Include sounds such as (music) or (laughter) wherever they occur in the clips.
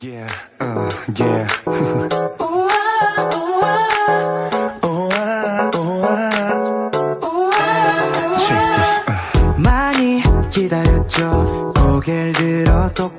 Yeah, uh, yeah. (laughs) 많이 기다렸죠 고개를 들어 똑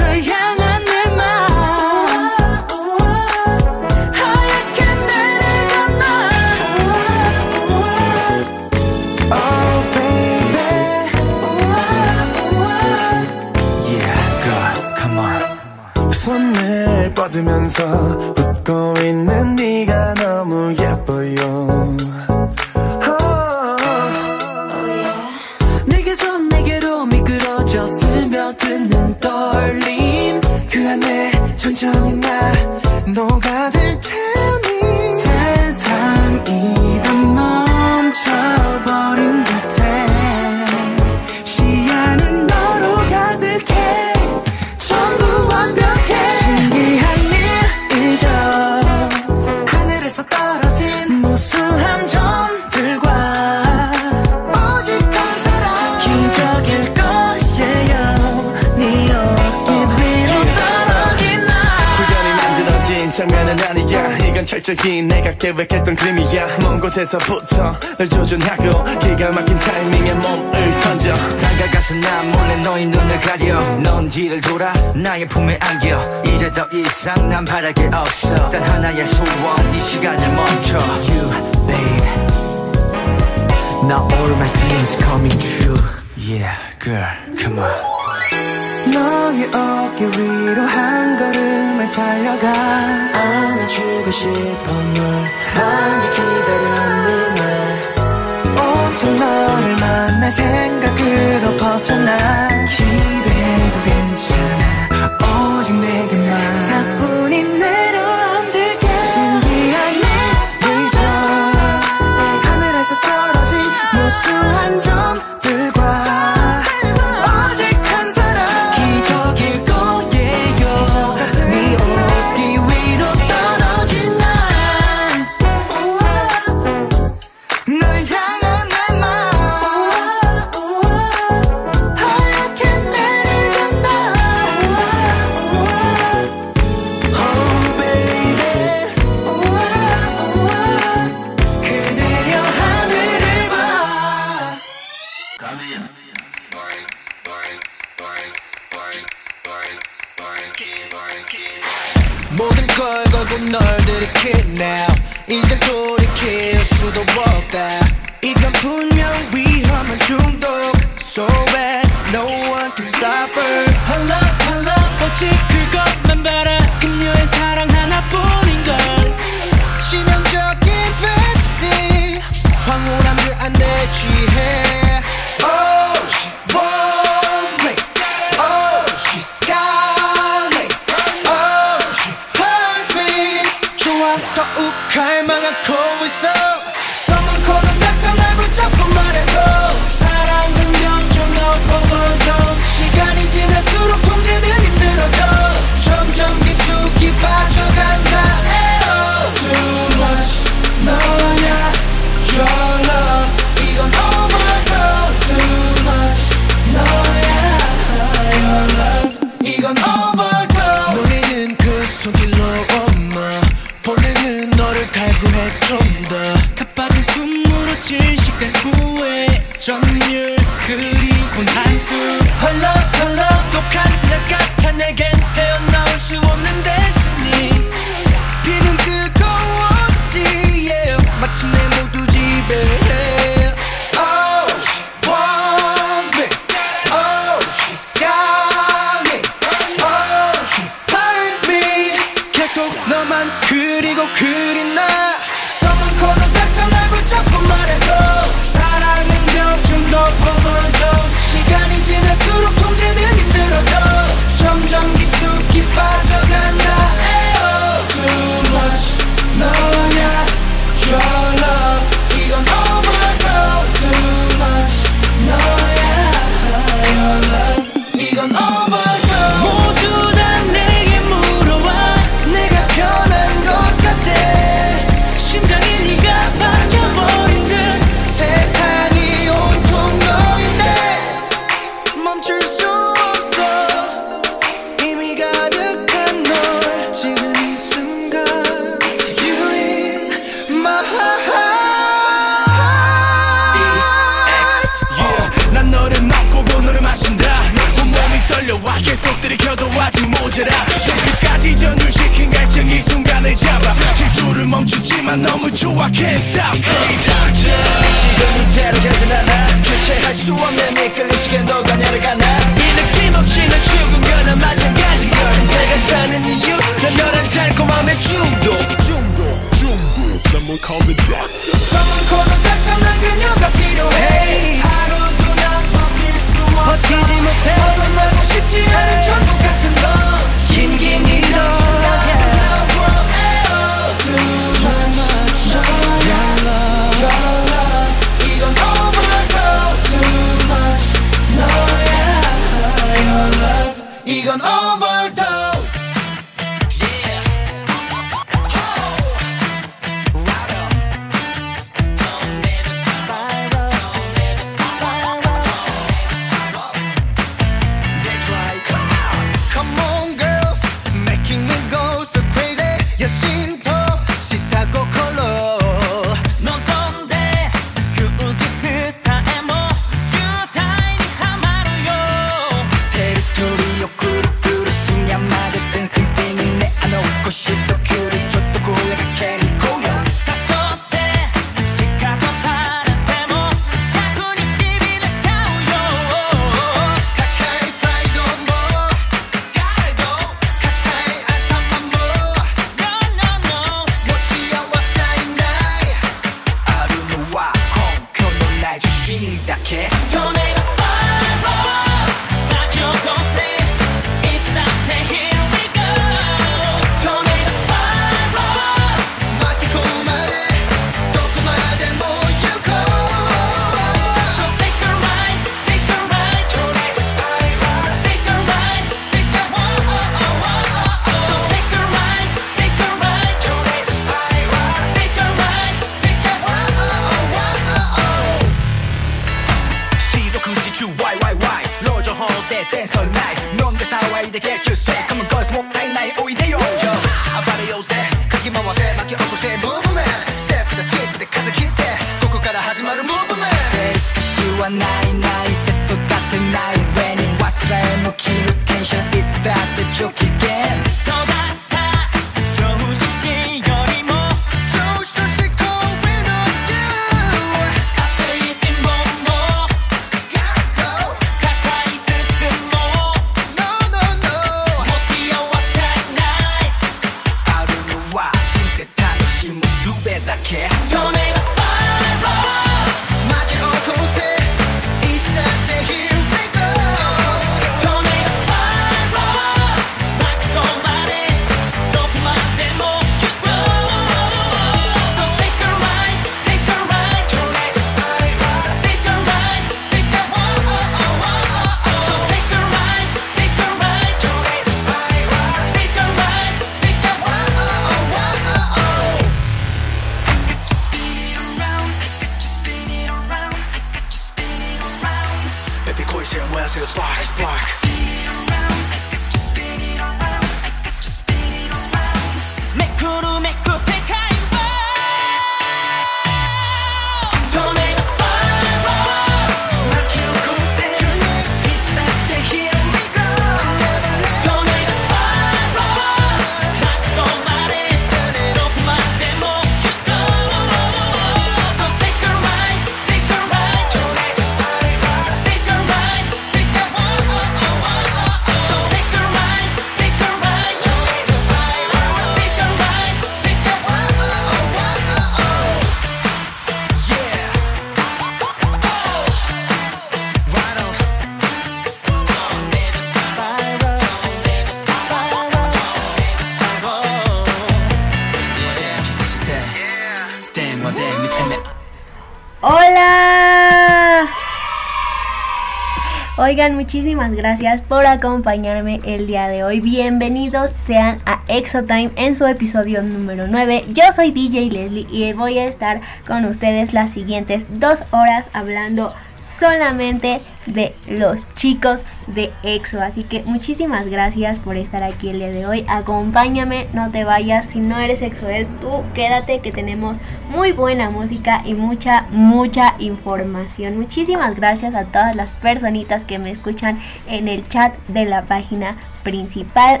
Oigan, muchísimas gracias por acompañarme el día de hoy. Bienvenidos sean a Exotime en su episodio número 9. Yo soy DJ Leslie y voy a estar con ustedes las siguientes dos horas hablando solamente de los chicos de EXO. Así que muchísimas gracias por estar aquí el día de hoy. Acompáñame, no te vayas. Si no eres EXOEL, tú quédate que tenemos muy buena música y mucha, mucha información. Muchísimas gracias a todas las personitas que me escuchan en el chat de la página principal.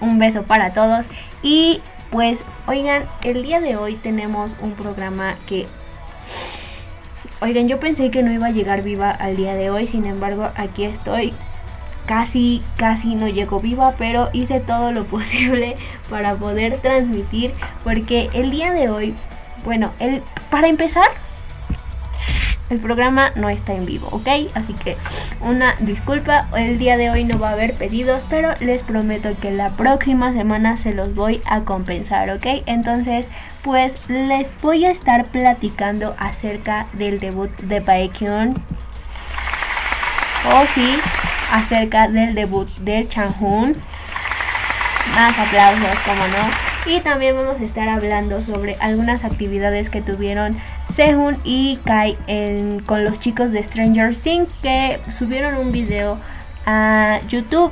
Un beso para todos. Y pues, oigan, el día de hoy tenemos un programa que Oigan, yo pensé que no iba a llegar viva al día de hoy, sin embargo, aquí estoy. Casi, casi no llego viva, pero hice todo lo (laughs) posible para poder transmitir, porque el día de hoy, bueno, el, para empezar, el programa no está en vivo, ¿ok? Así que una disculpa, el día de hoy no va a haber pedidos, pero les prometo que la próxima semana se los voy a compensar, ¿ok? Entonces, pues les voy a estar platicando acerca del debut de Baekhyun. O sí, acerca del debut de Changhun. Más aplausos, como no. Y también vamos a estar hablando sobre algunas actividades que tuvieron Sehun y Kai en- con los chicos de Stranger Things que subieron un video a YouTube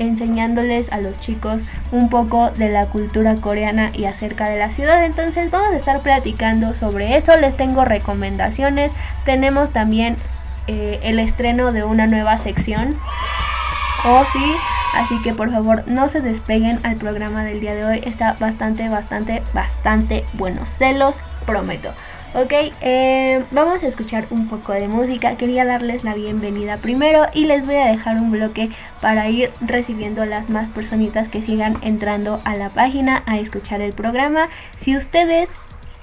enseñándoles a los chicos un poco de la cultura coreana y acerca de la ciudad. Entonces vamos a estar platicando sobre eso. Les tengo recomendaciones. Tenemos también eh, el estreno de una nueva sección. Oh, sí. Así que por favor no se despeguen al programa del día de hoy. Está bastante, bastante, bastante bueno. Se los prometo. Ok, eh, vamos a escuchar un poco de música. Quería darles la bienvenida primero y les voy a dejar un bloque para ir recibiendo las más personitas que sigan entrando a la página a escuchar el programa. Si ustedes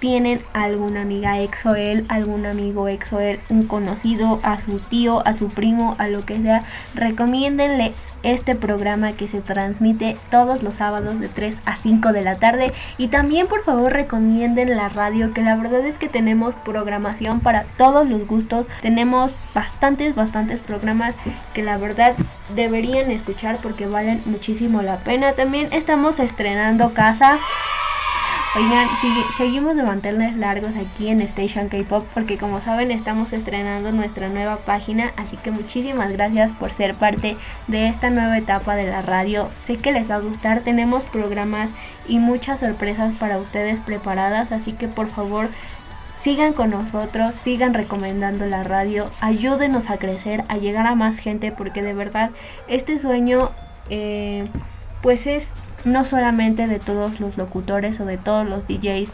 tienen alguna amiga EXOEL, algún amigo EXOEL, un conocido, a su tío, a su primo, a lo que sea, recomiéndenles este programa que se transmite todos los sábados de 3 a 5 de la tarde y también por favor recomienden la radio que la verdad es que tenemos programación para todos los gustos, tenemos bastantes, bastantes programas que la verdad deberían escuchar porque valen muchísimo la pena. También estamos estrenando casa. Oigan, seguimos de mantenerles largos aquí en Station K-Pop porque como saben estamos estrenando nuestra nueva página, así que muchísimas gracias por ser parte de esta nueva etapa de la radio. Sé que les va a gustar, tenemos programas y muchas sorpresas para ustedes preparadas, así que por favor sigan con nosotros, sigan recomendando la radio, ayúdenos a crecer, a llegar a más gente porque de verdad este sueño eh, pues es no solamente de todos los locutores o de todos los DJs.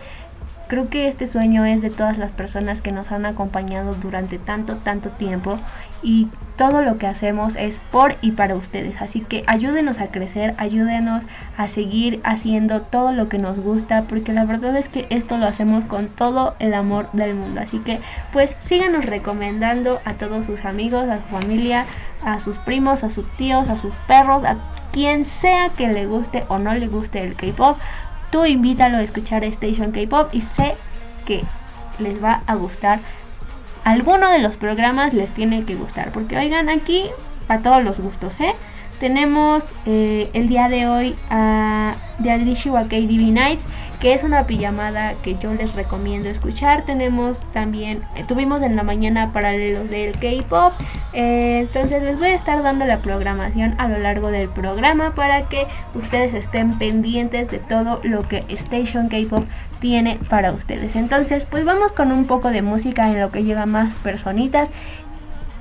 Creo que este sueño es de todas las personas que nos han acompañado durante tanto, tanto tiempo y todo lo que hacemos es por y para ustedes. Así que ayúdenos a crecer, ayúdenos a seguir haciendo todo lo que nos gusta porque la verdad es que esto lo hacemos con todo el amor del mundo. Así que pues síganos recomendando a todos sus amigos, a su familia, a sus primos, a sus tíos, a sus perros, a quien sea que le guste o no le guste el K-pop, tú invítalo a escuchar Station K-pop y sé que les va a gustar. Alguno de los programas les tiene que gustar, porque oigan aquí para todos los gustos, ¿eh? Tenemos eh, el día de hoy a The Alicia KDB Nights, que es una pijamada que yo les recomiendo escuchar. Tenemos también, eh, tuvimos en la mañana paralelos del K-pop. eh, entonces les voy a estar dando la programación a lo largo del programa para que ustedes estén pendientes de todo lo que Station K-pop tiene para ustedes. Entonces, pues vamos con un poco de música en lo que llegan más personitas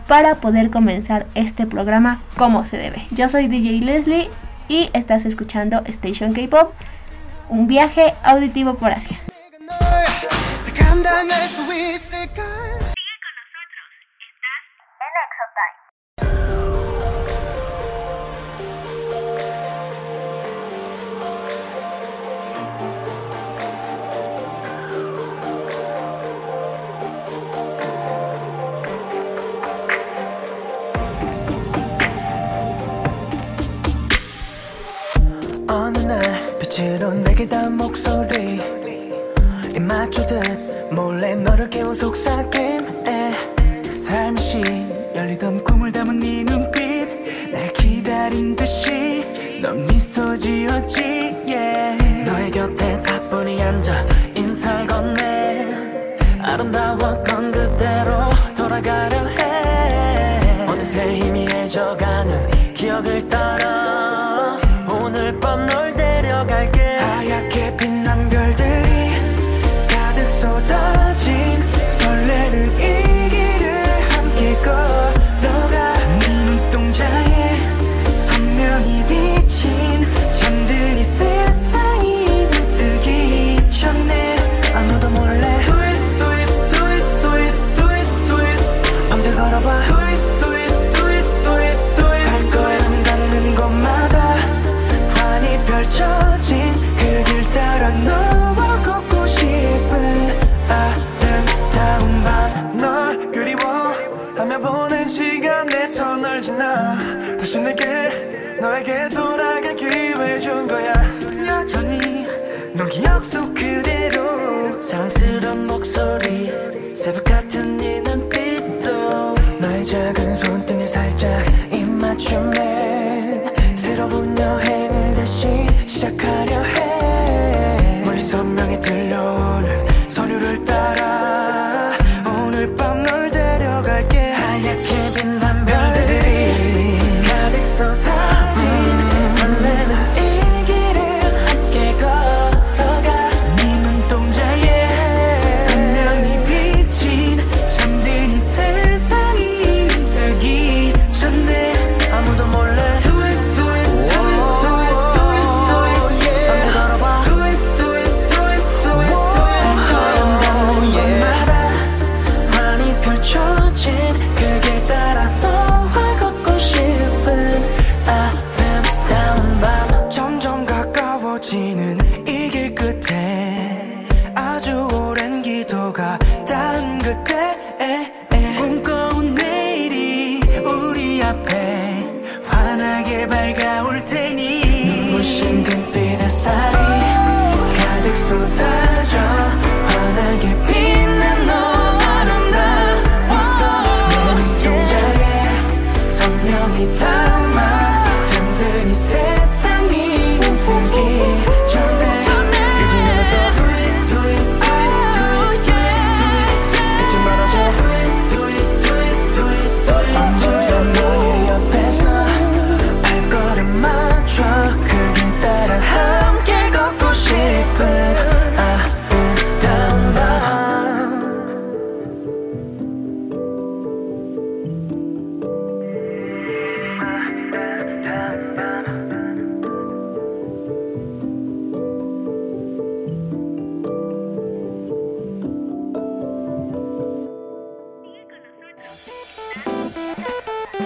para poder comenzar este programa como se debe. Yo soy DJ Leslie y estás escuchando Station K-Pop, un viaje auditivo por Asia.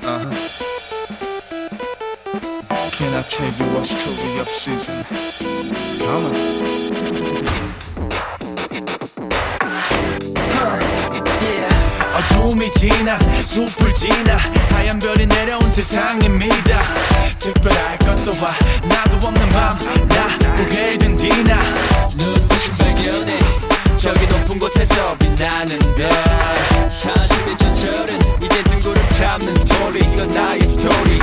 Can I tell you a story of season? Come on. 어, yeah. 어둠이 지나 숲을 지나 하얀 별이 내려온 세상입니다 특별할 것도 와 나도 없는 밤나 고개 든 뒤나 눈부신 발견해 저기 높은 곳에서 빛나는 별 40대 전철은 이제 등골을 참는 스토리. 이건 나의 스토리.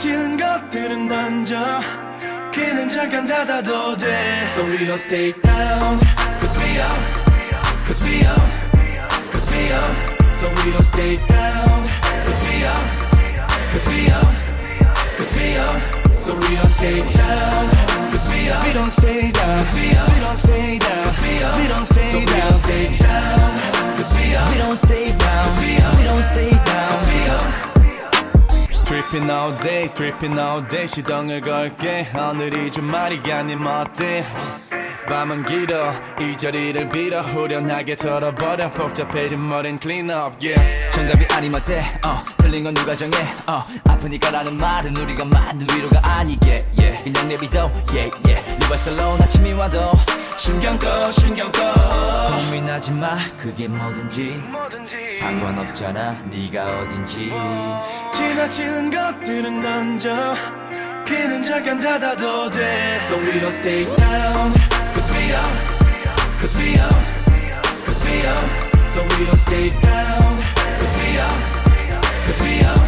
지나치는 것들은 던져 귀는 잠깐 닫아도 돼 So we don't stay down Cause we up Cause we up Cause we up So we don't stay down Cause we up Cause we up Cause we up So we don't stay down Cause we up We don't stay down Cause we up We don't stay down Cause we up We don't stay down So we don't stay down Cause we up We don't stay down We don't stay down Cause we up Tripping all day, tripping all day. 시동을 걸게. 오늘이 주말이 아님 어때? 밤은 길어. 이 자리를 빌어. 후련하게 털어버려. 복잡해진 머린 clean up yeah 정답이 아님 어때? 어 틀린 건 누가 정해? 어 아프니까 라는 말은 우리가 만든 위로가 아니게. Yeah. 그냥 내비둬. Yeah yeah. 누가 슬로우 아침이 와도 신경 꺼 신경 꺼. 고민하지 마 그게 뭐든지. 상관없잖아 네가 어딘지. 지나치는 것들은 던져. 귀는 잠깐 닫아도 돼. So we don't stay down Cause we up Cause we up Cause we up So we don't stay down Cause we up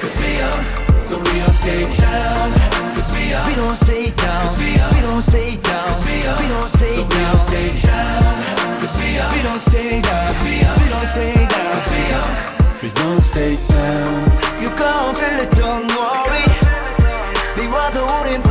Cause we up So we don't stay down Cause we up We don't stay down Cause we up We don't stay down Cause we up We don't stay So we down don't stay down Cause we up We don't stay down Cause we up We don't stay down Cause we up We don't stay down You gon' feel it don't worry 미워도 우린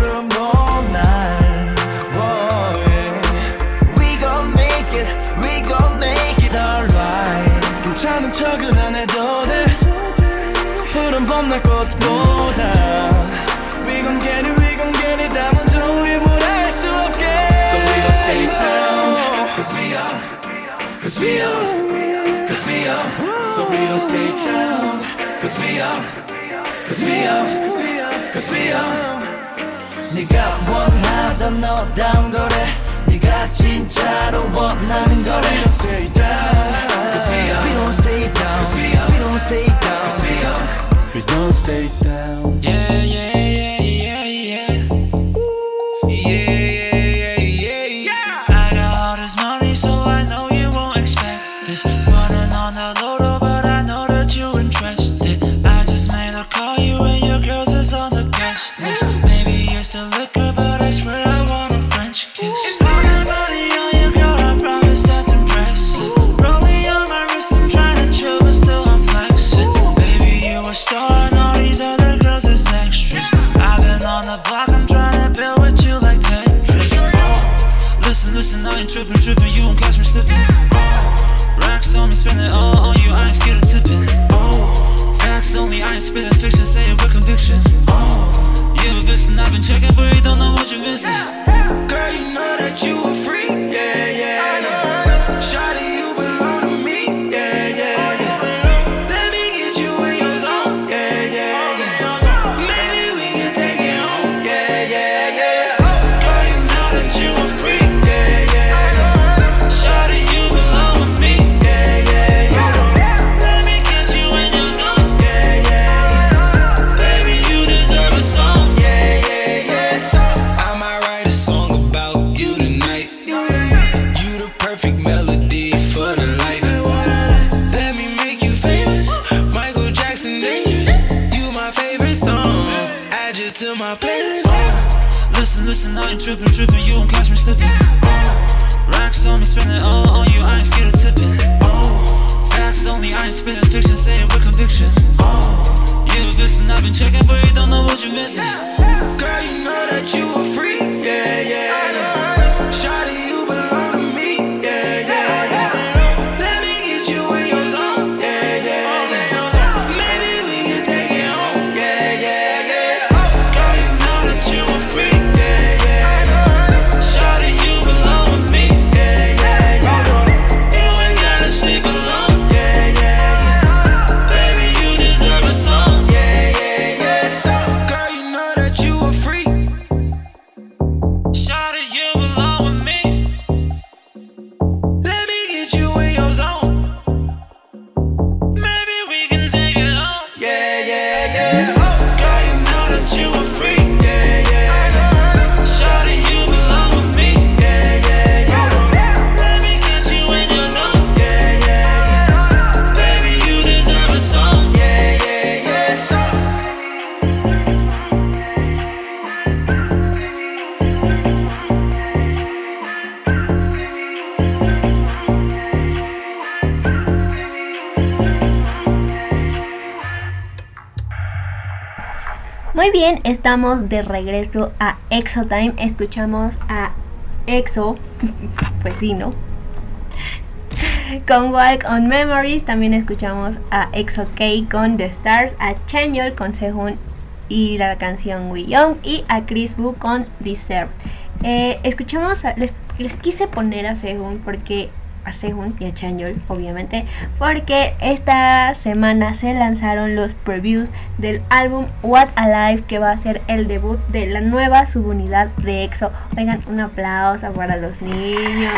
Cause we up Cause we up So we don't stay down Cause we up Cause we up Cause we up Cause we up 네가 원하던 너다운 거래 네가 진짜로 원하는 So we 거래 don't stay down Cause we up We don't stay down Cause we up We don't stay down Cause we up We don't stay down Kiss. Listen, tripping, tripping, you catch me slipping. Racks on me, spend it all on you, I ain't scared of tipping. Facts only, I ain't spitting fiction, saying with conviction. You a vixen, I've been checking for you, don't know what you're missing. Girl, you know that you a freak. Yeah, yeah, yeah. Shawty, estamos de regreso a Exo Time. Escuchamos a Exo, (laughs) pues sí, ¿no? Con Walk on Memories. También escuchamos a Exo K con The Stars, a Chanyeol con Sehun y la canción We Young y a Chris Wu con Deserve. Eh, escuchamos, les, les quise poner a Sehun porque a Sehun y a Chanyeol, obviamente, porque esta semana se lanzaron los previews del álbum What Alive, que va a ser el debut de la nueva subunidad de EXO. Oigan, un aplauso para los niños.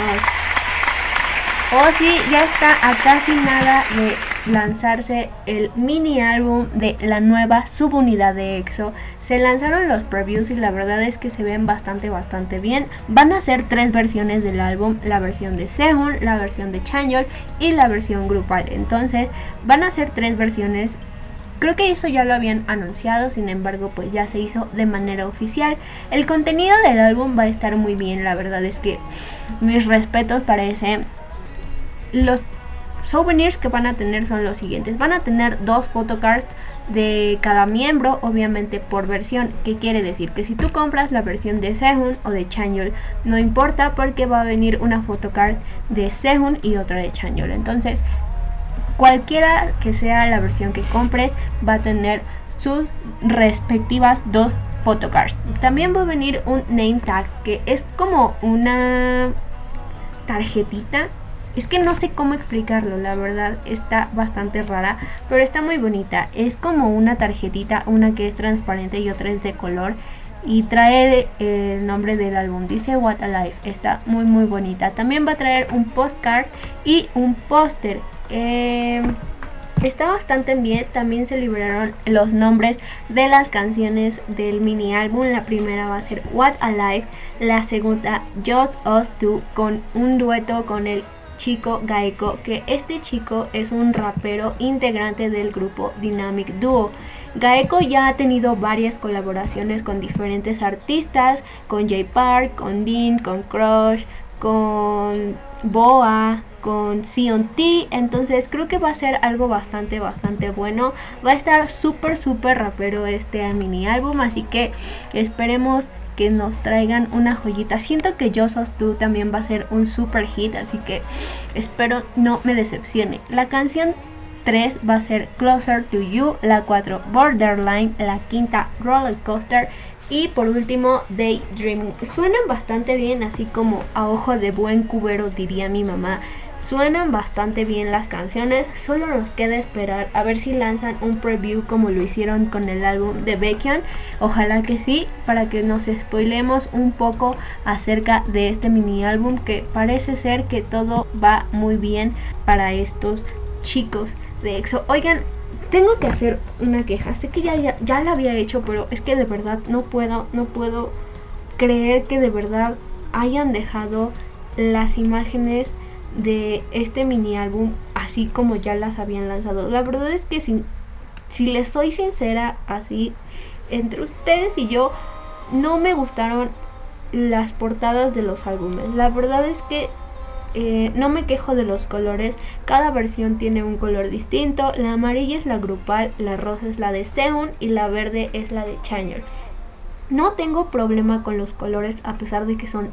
Oh sí, ya está a casi nada de lanzarse el mini álbum de la nueva subunidad de EXO. Se lanzaron los previews y la verdad es que se ven bastante bastante bien. Van a ser tres versiones del álbum, la versión de Sehun, la versión de Chanyeol y la versión grupal. Entonces, van a ser tres versiones Creo que eso ya lo habían anunciado, sin embargo, pues ya se hizo de manera oficial. El contenido del álbum va a estar muy bien, la verdad es que mis respetos para ese. Los souvenirs que van a tener son los siguientes. Van a tener dos photocards de cada miembro, obviamente por versión. ¿Qué quiere decir? Que si tú compras la versión de Sehun o de Chanyeol, no importa porque va a venir una photocard de Sehun y otra de Chanyeol. Entonces, cualquiera que sea la versión que compres va a tener sus respectivas dos photocards. También va a venir un name tag que es como una tarjetita. Es que no sé cómo explicarlo, la verdad está bastante rara, pero está muy bonita. Es como una tarjetita, una que es transparente y otra es de color. Y trae el nombre del álbum, dice What Alive, está muy muy bonita. También va a traer un postcard y un póster. Eh, Está bastante bien, también se liberaron los nombres de las canciones del mini álbum. La primera va a ser What Alive, la segunda Just Us Two con un dueto con el chico Gaeko, que este chico es un rapero integrante del grupo Dynamic Duo. Gaeko ya ha tenido varias colaboraciones con diferentes artistas, con J Park, con Dean, con Crush, con Boa, con Sion T, entonces creo que va a ser algo bastante, bastante bueno. Va a estar súper, súper rapero este mini álbum, así que esperemos que nos traigan una joyita. Siento que Yo Sos Tú también va a ser un super hit, así que espero no me decepcione. La canción 3 va a ser Closer to You, la 4 Borderline, la quinta Roller Coaster y por último Daydreaming. Suenan bastante bien, así como a ojo de buen cubero diría mi mamá. Suenan bastante bien las canciones, solo nos queda esperar a ver si lanzan un preview como lo hicieron con el álbum de Bacon. Ojalá que sí, para que nos spoilemos un poco acerca de este mini álbum que parece ser que todo va muy bien para estos chicos de EXO. Oigan, tengo que hacer una queja. Sé que ya, ya, ya la había hecho, pero es que de verdad no puedo, no puedo creer que de verdad hayan dejado las imágenes de este mini álbum así como ya las habían lanzado. La verdad es que si, si les soy sincera, así, entre ustedes y yo, no me gustaron las portadas de los álbumes. La verdad es que eh, no me quejo de los colores, cada versión tiene un color distinto. La amarilla es la grupal, la rosa es la de Seun y la verde es la de Chanyeol. No tengo problema con los colores a pesar de que son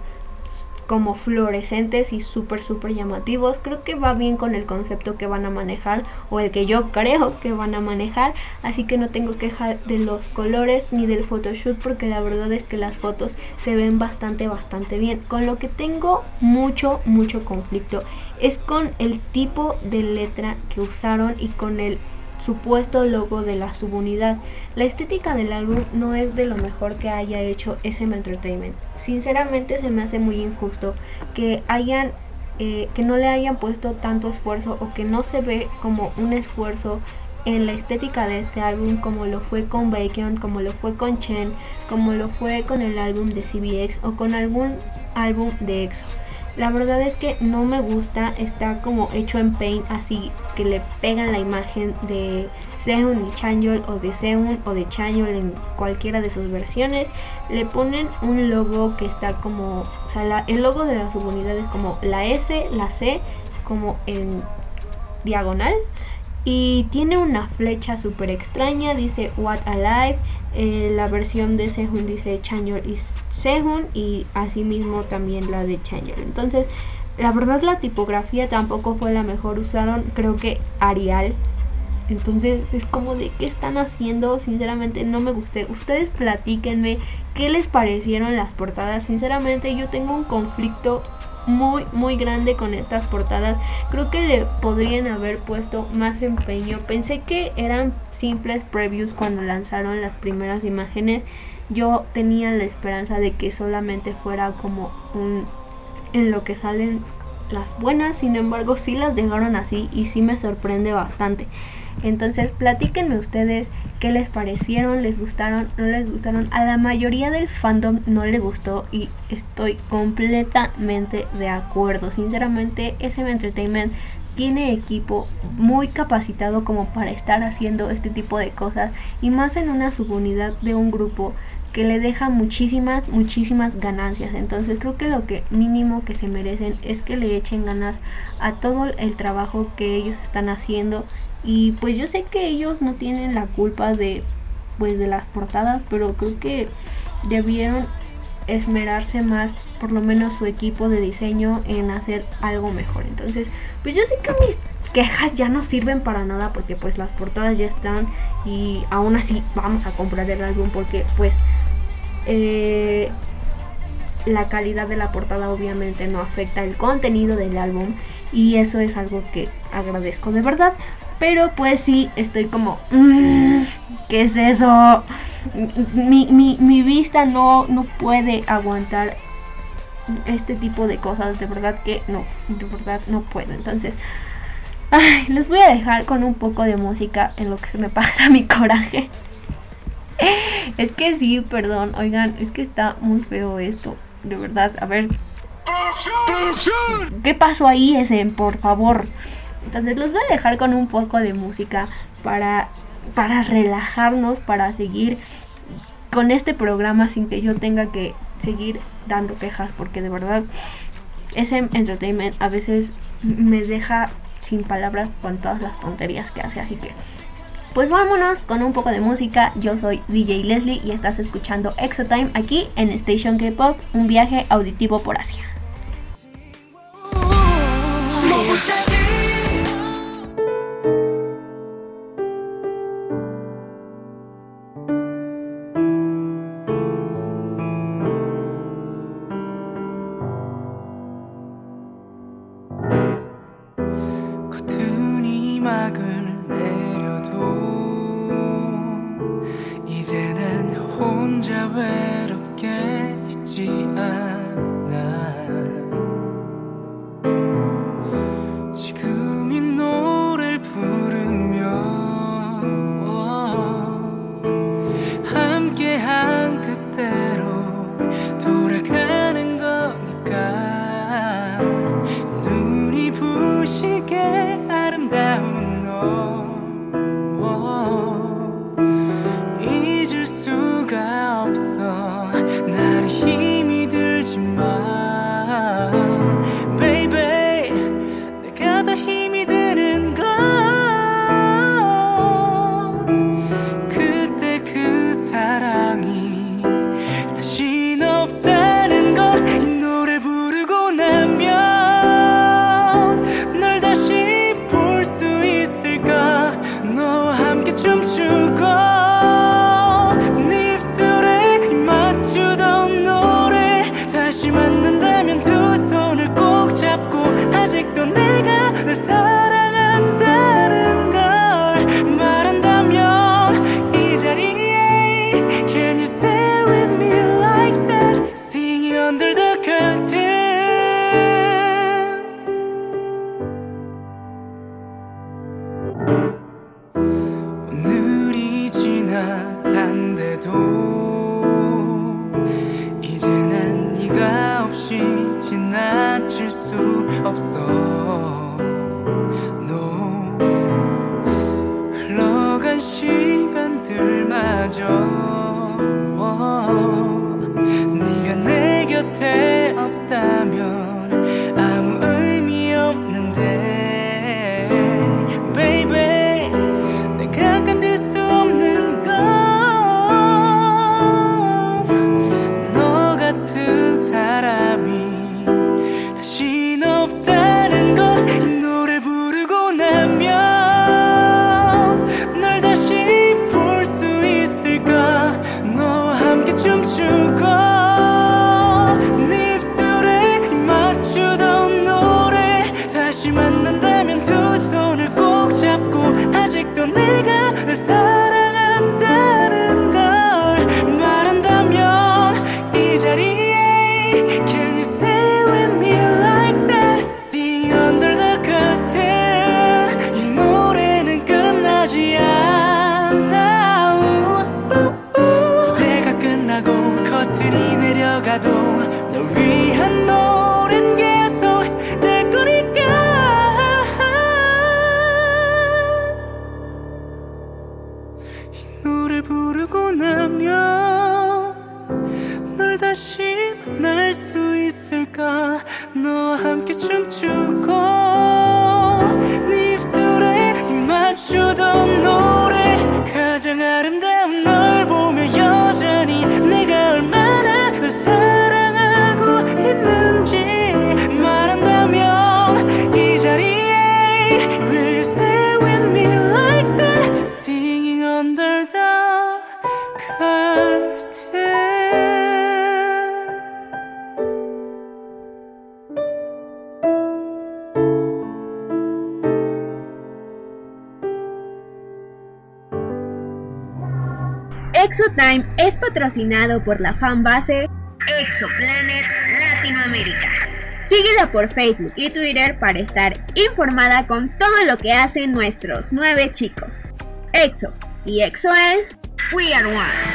como fluorescentes y súper súper llamativos. Creo que va bien con el concepto que van a manejar o el que yo creo que van a manejar. Así que no tengo queja de los colores ni del photoshoot porque la verdad es que las fotos se ven bastante bastante bien. Con lo que tengo mucho mucho conflicto es con el tipo de letra que usaron y con el supuesto logo de la subunidad. La estética del álbum no es de lo mejor que haya hecho SM Entertainment. Sinceramente se me hace muy injusto que hayan eh, que no le hayan puesto tanto esfuerzo o que no se ve como un esfuerzo en la estética de este álbum como lo fue con Bacon, como lo fue con Chen, como lo fue con el álbum de CBX o con algún álbum de EXO. La verdad es que no me gusta, está como hecho en paint así que le pegan la imagen de Sehun y Chanyeol o de Sehun o de Chanyeol en cualquiera de sus versiones. Le ponen un logo que está como, o sea, el logo de las subunidades como la S, la C, como en diagonal. Y tiene una flecha súper extraña, dice What Alive. Eh, la versión de Sehun dice Chanyeol y Sehun y asimismo también la de Chanyeol. Entonces, la verdad la tipografía tampoco fue la mejor. Usaron creo que Arial. Entonces es como de qué están haciendo. Sinceramente no me gusté. Ustedes platíquenme qué les parecieron las portadas. Sinceramente yo tengo un conflicto muy muy grande con estas portadas. Creo que le podrían haber puesto más empeño. Pensé que eran simples previews cuando lanzaron las primeras imágenes. Yo tenía la esperanza de que solamente fuera como un en lo que salen las buenas. Sin embargo sí las dejaron así y sí me sorprende bastante entonces, platíquenme ustedes qué les parecieron, les gustaron, no les gustaron. A la mayoría del fandom no le gustó y estoy completamente de acuerdo. Sinceramente, SM Entertainment tiene equipo muy capacitado como para estar haciendo este tipo de cosas y más en una subunidad de un grupo que le deja muchísimas, muchísimas ganancias. Entonces creo que lo que mínimo que se merecen es que le echen ganas a todo el trabajo que ellos están haciendo y pues yo sé que ellos no tienen la culpa de pues de las portadas, pero creo que debieron esmerarse más, por lo menos su equipo de diseño, en hacer algo mejor. Entonces, pues yo sé que mis quejas ya no sirven para nada porque pues las portadas ya están y aún así vamos a comprar el álbum porque pues eh, la calidad de la portada obviamente no afecta el contenido del álbum y eso es algo que agradezco de verdad. Pero pues sí, estoy como, mm, ¿qué es eso? Mi, mi, mi vista no, no puede aguantar este tipo de cosas. De verdad que no, de verdad no puedo. Entonces, ay, les voy a dejar con un poco de música en lo que se me pasa mi coraje. Es que sí, perdón, oigan, es que está muy feo esto. De verdad, a ver. ¿Qué pasó ahí, ese? Por favor. Entonces los voy a dejar con un poco de música para, para relajarnos, para seguir con este programa sin que yo tenga que seguir dando quejas, porque de verdad ese entertainment a veces me deja sin palabras con todas las tonterías que hace, así que pues vámonos con un poco de música. Yo soy DJ Leslie y estás escuchando Exotime aquí en Station K-Pop, un viaje auditivo por Asia. por la fanbase Exoplanet Latinoamérica. Síguela por Facebook y Twitter para estar informada con todo lo que hacen nuestros nueve chicos. EXO y EXO-L, We Are One.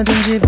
얼마든지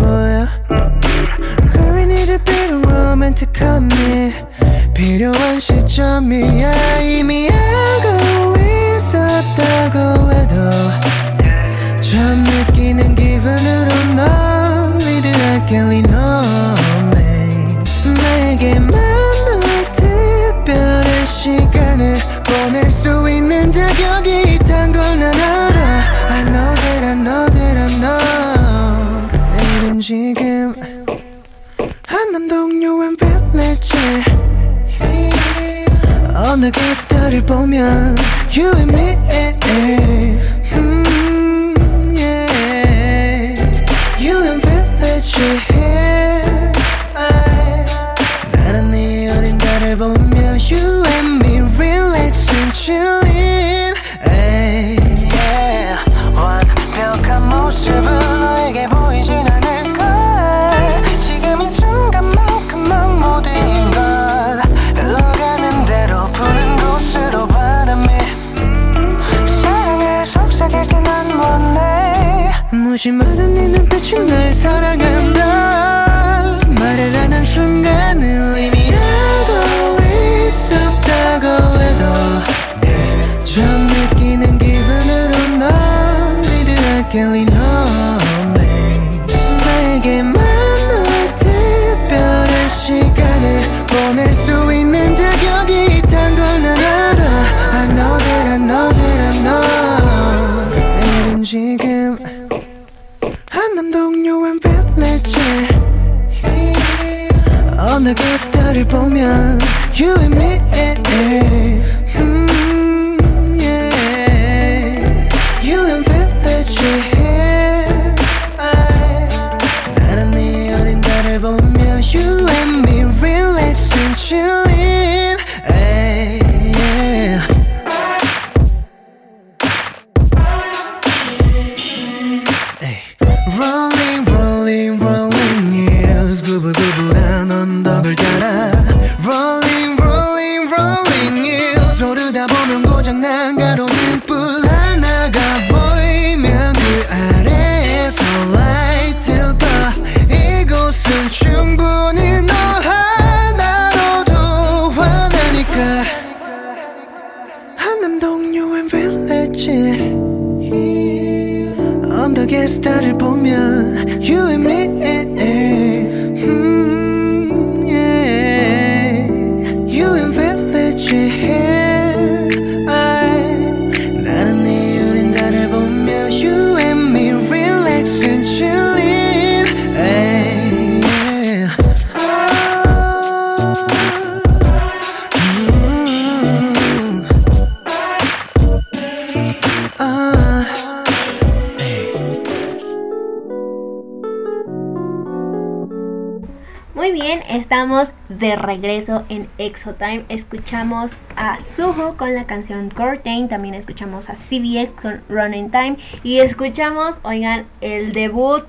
Exotime. Escuchamos a Suho con la canción Curtain, también escuchamos a CBX con Running Time y escuchamos, oigan, el debut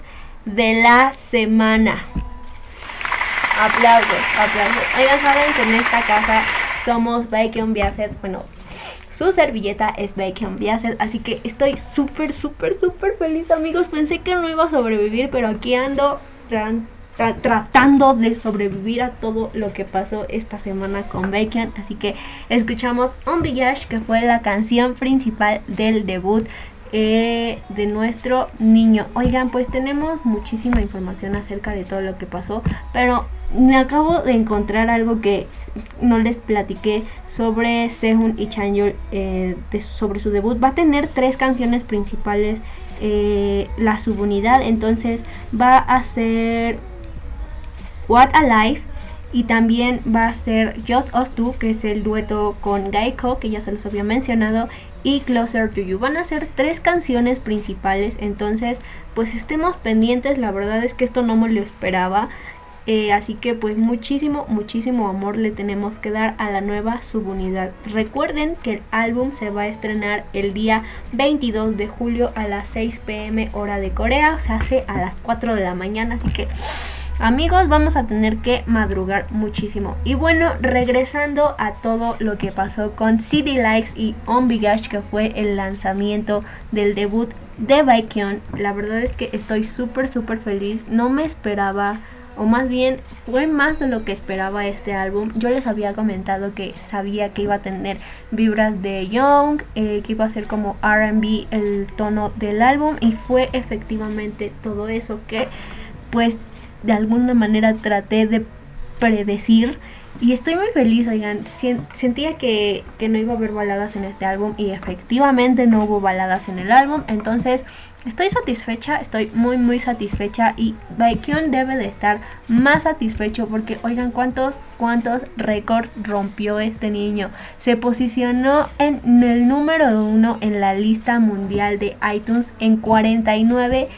de la semana. Aplausos, aplausos. Oigan, saben que en esta casa somos Bacon Biases. Bueno, su servilleta es Bacon Biases. Así que estoy súper, súper, súper feliz, amigos. Pensé que no iba a sobrevivir, pero aquí ando tran- tra- tratando de sobrevivir a todo lo que pasó esta semana con Bacon. Así que escuchamos On Village, que fue la canción principal del debut eh, de nuestro niño. Oigan, pues tenemos muchísima información acerca de todo lo que pasó, pero me acabo de encontrar algo que no les platiqué sobre Sehun y Chanyeol eh, sobre su debut. Va a tener tres canciones principales eh, la subunidad, entonces va a ser What Alive y también va a ser Just Us Two, que es el dueto con Gaiko, que ya se los había mencionado, y Closer to You. Van a ser tres canciones principales, entonces pues estemos pendientes, la verdad es que esto no me lo esperaba. eh, así que pues muchísimo, muchísimo amor le tenemos que dar a la nueva subunidad. Recuerden que el álbum se va a estrenar el día 22 de julio a las 6 pm hora de Corea. Se hace a las 4 de la mañana, así que Amigos, vamos a tener que madrugar muchísimo. Y bueno, regresando a todo lo que pasó con CD Likes y On Bigage, que fue el lanzamiento del debut de Baekhyun. La verdad es que estoy súper, súper feliz. No me esperaba, o más bien fue más de lo que esperaba este álbum. Yo les había comentado que sabía que iba a tener vibras de Young, eh, que iba a ser como RB el tono del álbum. Y fue efectivamente todo eso que pues de alguna manera traté de predecir y estoy muy feliz, oigan, sentía que, que no iba a haber baladas en este álbum y efectivamente no hubo baladas en el álbum, entonces estoy satisfecha, estoy muy muy satisfecha y Baekhyun debe de estar más satisfecho porque oigan cuántos cuántos récords rompió este niño, se posicionó en el número uno en la lista mundial de iTunes en 49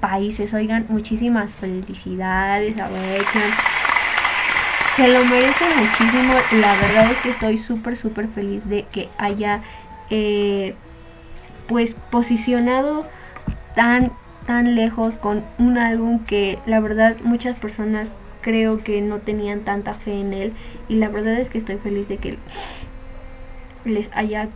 países. Oigan, muchísimas felicidades. Se lo merece muchísimo. La verdad es que estoy súper, súper feliz de que haya eh, pues posicionado tan, tan lejos con un álbum que la verdad muchas personas creo que no tenían tanta fe en él. Y la verdad es que estoy feliz de que les haya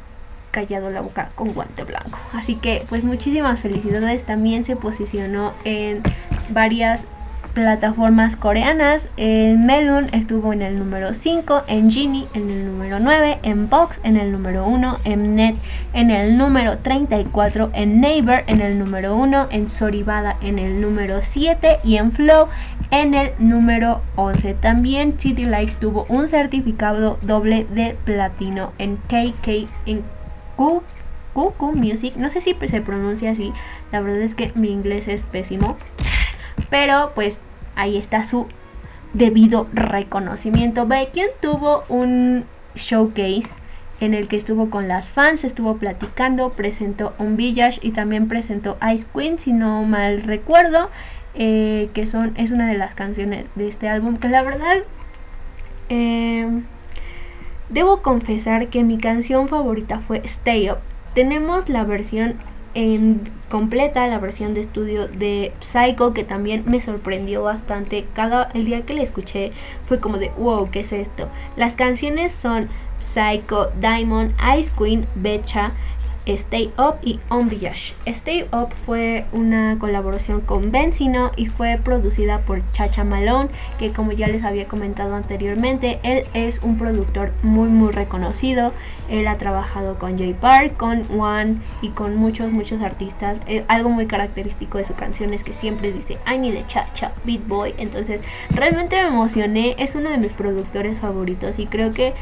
callado la boca con guante blanco. Así que pues muchísimas felicidades. También se posicionó en varias plataformas coreanas. En Melon estuvo en el número 5, en Genie en el número 9, en Box en el número 1, en Net en el número 34, en Neighbor en el número 1, en Soribada en el número 7 y en Flow en el número 11. También City Likes tuvo un certificado doble de platino en KK en QQ Music. No sé si se pronuncia así. La verdad es que mi inglés es pésimo. Pero pues ahí está su debido reconocimiento. Baekhyun tuvo un showcase en el que estuvo con las fans, estuvo platicando, presentó un Village y también presentó Ice Queen, si no mal recuerdo, eh, que son es una de las canciones de este álbum que la verdad eh, debo confesar que mi canción favorita fue Stay Up. Tenemos la versión en completa, la versión de estudio de Psycho, que también me sorprendió bastante. Cada el día que la escuché fue como de wow, ¿qué es esto? Las canciones son Psycho, Diamond, Ice Queen, Becha, Stay Up y On Village. Stay Up fue una colaboración con Benzino y fue producida por Chacha Malone, que como ya les había comentado anteriormente, él es un productor muy muy reconocido. Él ha trabajado con Jay Park, con One y con muchos muchos artistas. Eh, algo muy característico de su canción es que siempre dice I need a cha cha beat boy. Entonces realmente me emocioné. Es uno de mis productores favoritos y creo que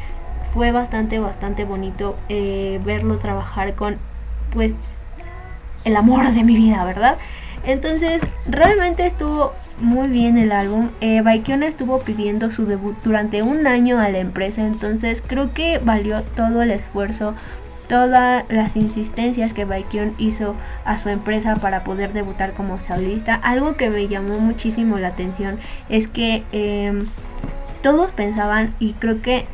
fue bastante, bastante bonito eh, verlo trabajar con, pues, el amor de mi vida, ¿verdad? Entonces, realmente estuvo muy bien el álbum. Eh, Baekhyun estuvo pidiendo su debut durante un año a la empresa, entonces creo que valió todo el esfuerzo, todas las insistencias que Baekhyun hizo a su empresa para poder debutar como solista. Algo que me llamó muchísimo la atención es que eh, todos pensaban, y creo que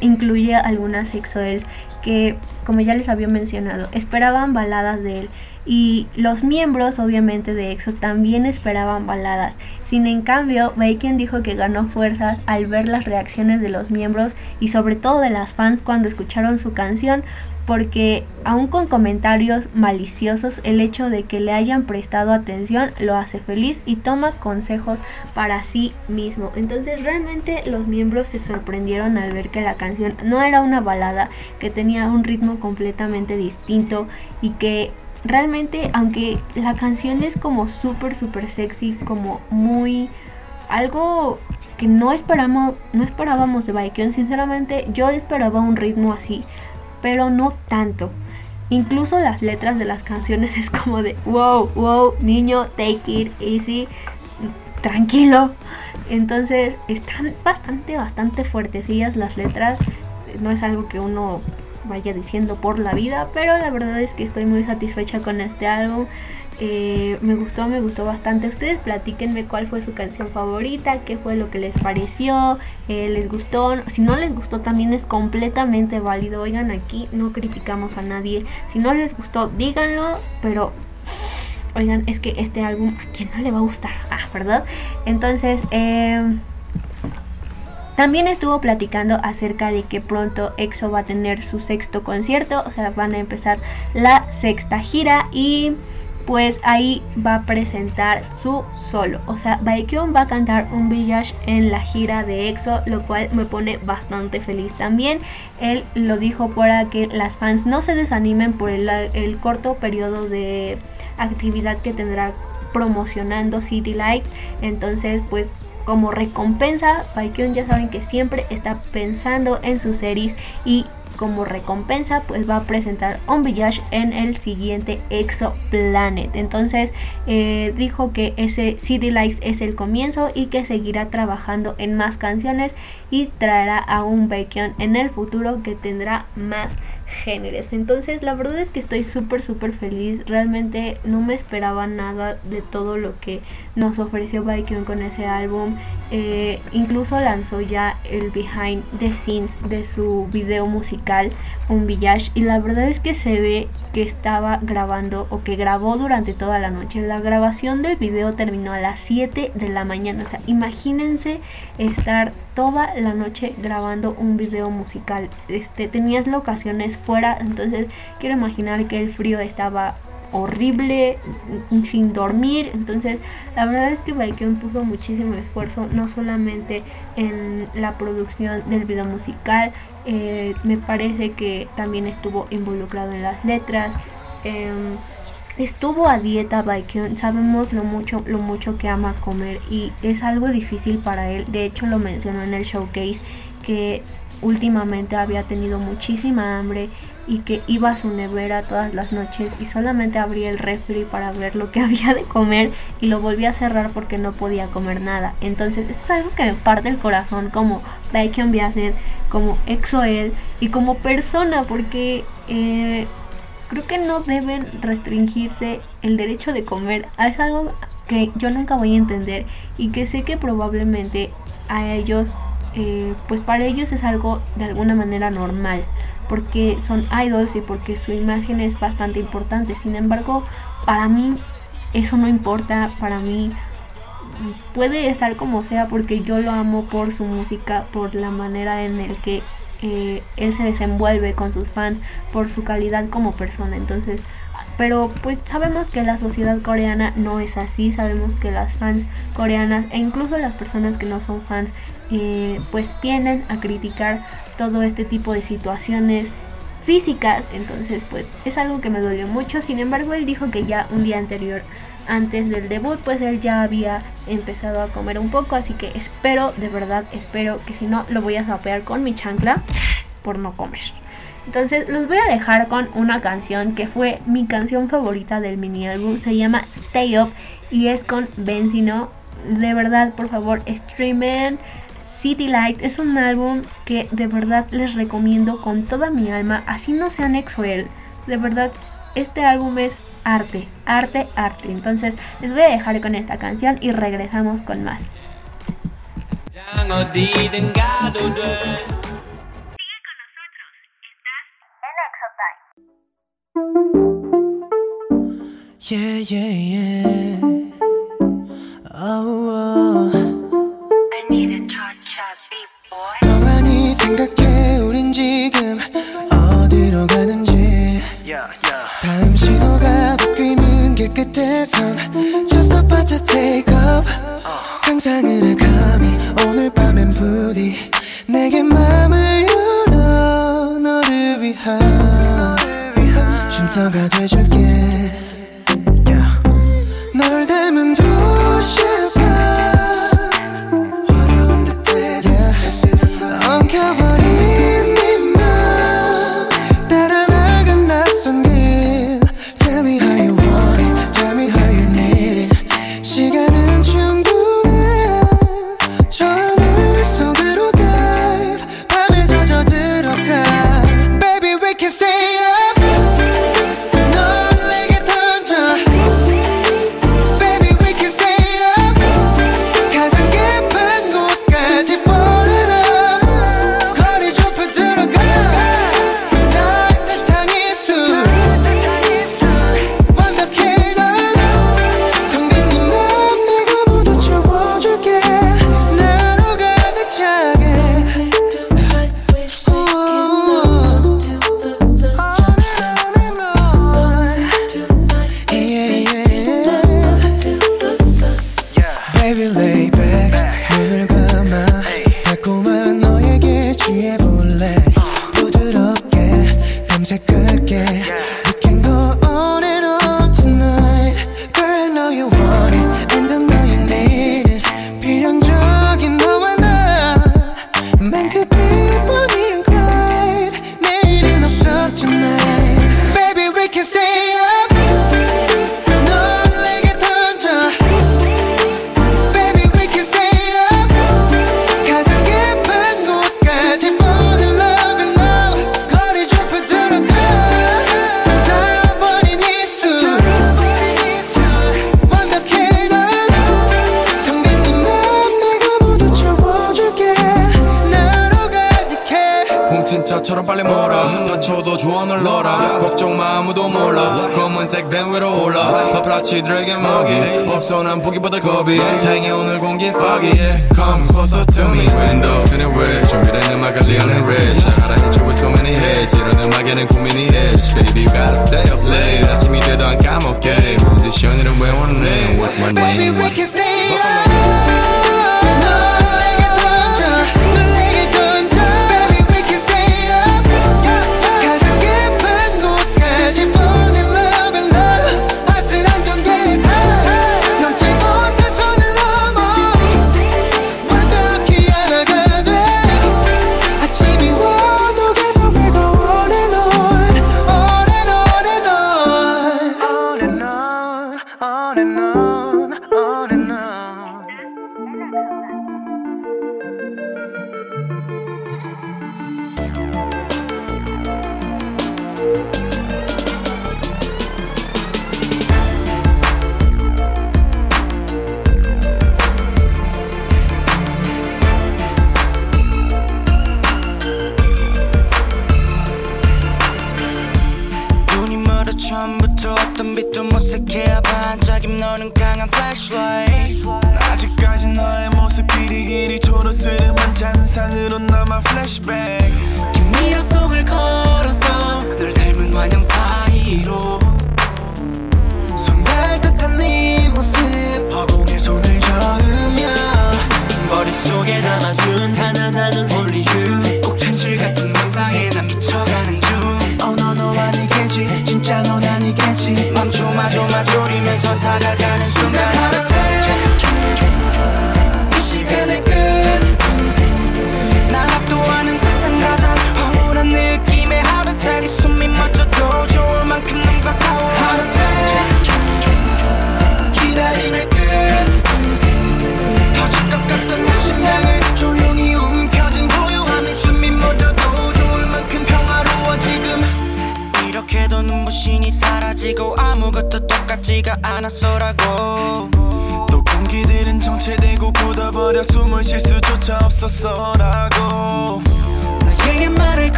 incluye algunas exoels que como ya les había mencionado, esperaban baladas de él y los miembros obviamente de EXO también esperaban baladas. Sin en cambio, Bacon dijo que ganó fuerzas al ver las reacciones de los miembros y sobre todo de las fans cuando escucharon su canción porque aún con comentarios maliciosos el hecho de que le hayan prestado atención lo hace feliz y toma consejos para sí mismo. Entonces realmente los miembros se sorprendieron al ver que la canción no era una balada, que tenía un ritmo completamente distinto y que realmente aunque la canción es como súper súper sexy, como muy algo que no esperamos no esperábamos de Baekhyun, sinceramente yo esperaba un ritmo así pero no tanto. Incluso las letras de las canciones es como de wow, wow, niño, take it easy, tranquilo. Entonces están bastante, bastante fuertecillas las letras. No es algo que uno vaya diciendo por la vida, pero la verdad es que estoy muy satisfecha con este álbum. Eh, me gustó, me gustó bastante. Ustedes platíquenme cuál fue su canción favorita, qué fue lo que les pareció, eh, les gustó. Si no les gustó también es completamente válido. Oigan, aquí no criticamos a nadie. Si no les gustó, díganlo, pero oigan, es que este álbum a quien no le va a gustar, ah, ¿verdad? Entonces, eh, también estuvo platicando acerca de que pronto EXO va a tener su sexto concierto, o sea, van a empezar la sexta gira y pues ahí va a presentar su solo. O sea, Baekhyun va a cantar un Village en la gira de EXO, lo cual me pone bastante feliz también. Él lo dijo para que las fans no se desanimen por el, corto periodo de actividad que tendrá promocionando City Lights. Entonces, pues como recompensa, Baekhyun ya saben que siempre está pensando en sus series y como recompensa pues va a presentar un Village en el siguiente Exoplanet entonces eh, dijo que ese City Lights es el comienzo y que seguirá trabajando en más canciones y traerá a un Bacon en el futuro que tendrá más géneros. Entonces la verdad es que estoy súper súper feliz. Realmente no me esperaba nada de todo lo que nos ofreció Baekhyun con ese álbum. Eh, incluso lanzó ya el behind the scenes de su video musical, un village. Y la verdad es que se ve que estaba grabando o que grabó durante toda la noche. La grabación del video terminó a las 7 de la mañana. O sea, imagínense estar toda la noche grabando un video musical. Este, tenías locaciones fuera, entonces quiero imaginar que el frío estaba horrible, sin dormir. Entonces, la verdad es que Baekhyun puso muchísimo esfuerzo, no solamente en la producción del video musical, eh, me parece que también estuvo involucrado en las letras. Em, estuvo a dieta Baekhyun, sabemos lo mucho, lo mucho que ama comer y es algo difícil para él. De hecho, lo mencionó en el showcase que últimamente había tenido muchísima hambre y que iba a su nevera todas las noches y solamente abría el refri para ver lo que (laughs) había de comer y lo volvía a cerrar porque no podía comer nada. Entonces, esto es algo que me parte el corazón como Baekhyun Biaset, como EXO-L y como persona porque eh, creo que no deben restringirse el derecho de comer. Es algo que yo nunca voy a entender y que sé que probablemente a ellos, eh, pues para ellos es algo de alguna manera normal, porque son idols y porque su imagen es bastante importante. Sin embargo, para mí eso no importa, para mí puede estar como sea porque yo lo amo por su música, por la manera en el que eh, él se desenvuelve con sus fans por su calidad como persona. Entonces, pero pues sabemos que la sociedad coreana no es así, sabemos que las fans coreanas e incluso las personas que no son fans eh, pues tienden a criticar todo este tipo de situaciones físicas, entonces pues es algo que me dolió mucho, sin embargo él dijo que ya un día anterior antes del debut, pues él ya había empezado a comer un poco, así que espero, de verdad, espero que si no lo voy a zapear con mi chancla por no comer. Entonces los voy a dejar con una canción que fue mi canción favorita del mini álbum, se llama Stay Up y es con Benzino. De verdad, por favor, streamen. City Light es un álbum que de verdad les recomiendo con toda mi alma, así no sean exoel. De verdad, este álbum es arte, arte, arte. Entonces, les voy a dejar con esta canción y regresamos con más. Sigue con nosotros, estás en Exotime. 생각해 우린 지금 어디로 가는지. 다음 신호가 바뀌는 길 끝에선 Just about to take off. Uh. 상상을 해 감히. 오늘 밤엔 부디 내게 맘을 열어. 너를 위한 쉼터가 돼줄게. 널 닮은 두 샵.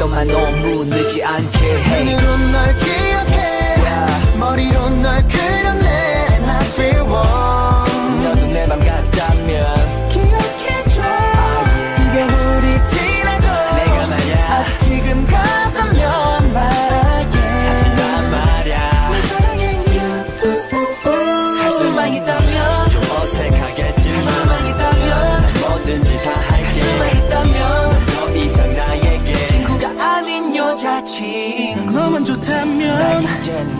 했던만 너무 늦지 않게 해. 눈으로 널 기억해 yeah. 머리로 널 그려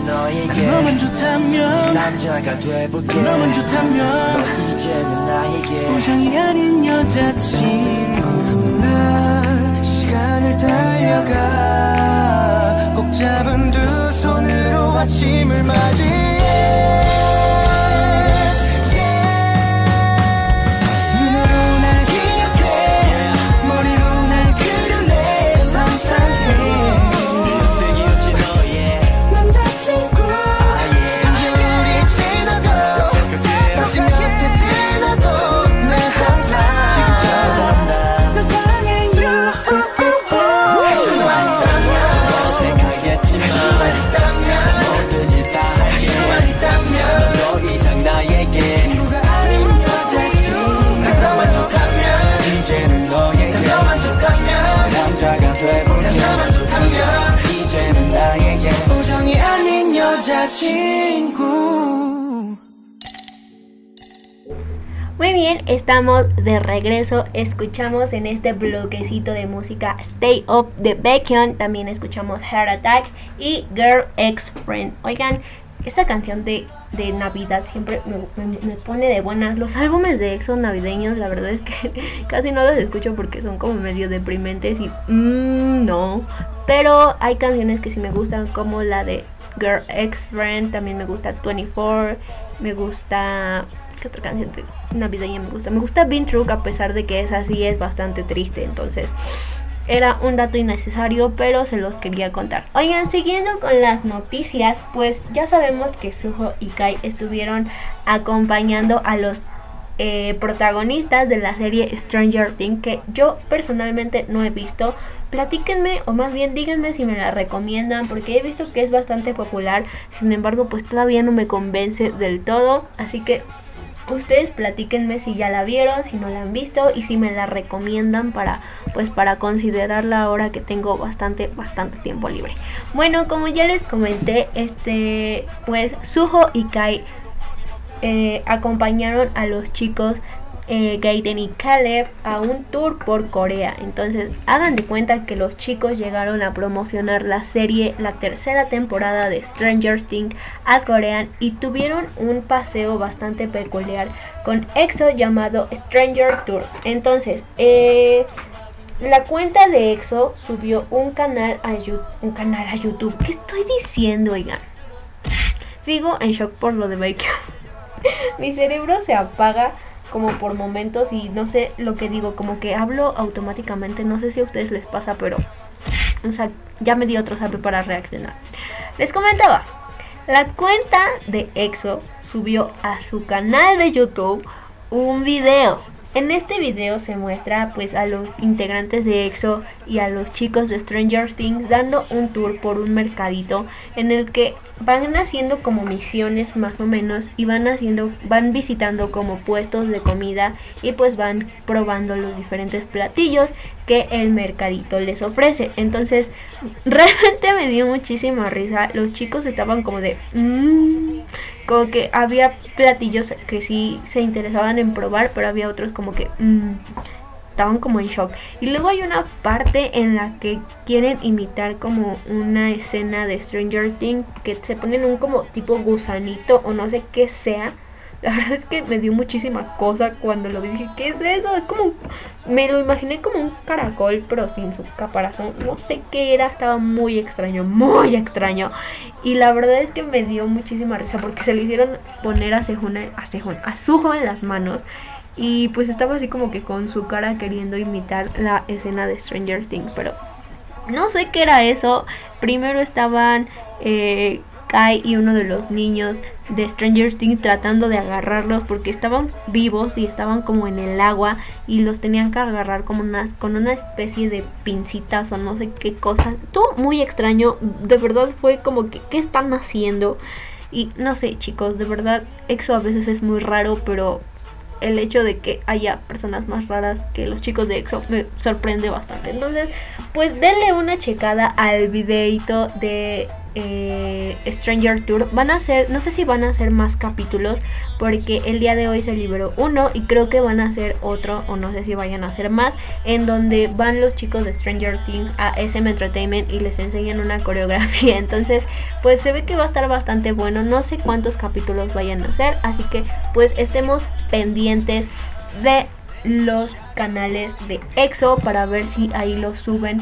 너에게 너만 좋다면 남자가 돼볼게. 너만 좋다면 이제는 나에게 우정이 아닌 여자친구. 나 시간을 달려가. 꼭 잡은 두 손으로 아침을 맞이해. Muy bien, estamos de regreso. Escuchamos en este bloquecito de música Stay Up de Bacon. También escuchamos Heart Attack y Girl X Friend. Oigan, esta canción de, de Navidad siempre me, me- pone de buenas. Los álbumes de EXO navideños, la verdad es que (laughs) casi no los escucho porque son como medio deprimentes y mm, no. Pero hay canciones que sí me gustan, como la de Girl X Friend. También me gusta 24. Me gusta. ¿Qué otra canción de- navideña me gusta? Me gusta Bean Truck, a pesar de que esa sí es bastante triste. Entonces, era un dato innecesario, pero se los quería contar. Oigan, siguiendo con las noticias, pues ya sabemos que Suho y Kai estuvieron acompañando a los eh, protagonistas de la serie Stranger Things, que yo personalmente no he visto. Platíquenme, o más bien díganme si me la recomiendan, porque he visto que es bastante popular. Sin embargo, pues todavía no me convence del todo. Así que ustedes platíquenme si ya la vieron, si no la han visto y si me la recomiendan para pues para considerarla ahora que tengo bastante bastante tiempo libre. Bueno, como ya les comenté, este pues Suho y Kai eh, acompañaron a los chicos eh, y Caleb a un tour por Corea. Entonces, hagan de cuenta que los chicos llegaron a promocionar la serie, la tercera temporada de Stranger Things a Corea y tuvieron un paseo bastante peculiar con EXO llamado Stranger Tour. Entonces, eh, la cuenta de EXO subió un canal a, Yu- un canal a YouTube. ¿Qué estoy diciendo, oigan? Sigo en shock por lo de Bacon. (laughs) Mi cerebro se apaga como por momentos y no sé lo que digo, como que hablo automáticamente, no sé si a ustedes les pasa, pero o sea, ya me di otro sape para reaccionar. Les comentaba, la cuenta de EXO subió a su canal de YouTube un video. En este video se muestra pues a los integrantes de EXO y a los chicos de Stranger Things dando un tour por un mercadito en el que van haciendo como misiones más o menos y van haciendo van visitando como puestos de comida y pues van probando los diferentes platillos que el mercadito les ofrece. Entonces, (laughs) realmente me dio muchísima risa. Los chicos estaban como de "Mm", como que había platillos que sí se interesaban en probar, pero había otros como que "Mm", estaban como en shock. Y luego hay una parte en la que quieren imitar como una escena de Stranger Things que se ponen un como tipo gusanito o no sé qué sea. La verdad es que me dio muchísima cosa cuando lo vi. Dije, ¿qué es eso? Es como. Me lo imaginé como un caracol, pero sin su caparazón. No sé qué era, estaba muy extraño, muy extraño. Y la verdad es que me dio muchísima risa porque se le hicieron poner a Sejun, a Sejun, a en las manos. Y pues estaba así como que con su cara queriendo imitar la escena de Stranger Things. Pero no sé qué era eso. Primero estaban eh, Kai y uno de los niños de Stranger Things tratando de agarrarlos porque estaban vivos y estaban como en el agua y los tenían que agarrar como una, con una especie de pincitas o no sé qué cosa. Todo muy extraño. De verdad fue como que, ¿qué están haciendo? Y no sé, chicos, de verdad, EXO a veces es muy raro, pero el hecho de que haya personas más raras que los chicos de EXO me sorprende bastante. Entonces, pues denle una checada al videito de eh, Stranger Tour. Van a ser, no sé si van a ser más capítulos, porque el día de hoy se liberó uno y creo que van a hacer otro, o no sé si vayan a hacer más, en donde van los chicos de Stranger Things a SM Entertainment y les enseñan una coreografía. (laughs) Entonces, pues se ve que va a estar bastante bueno. No sé cuántos capítulos vayan a hacer, así que pues estemos pendientes de los canales de EXO para ver si ahí los suben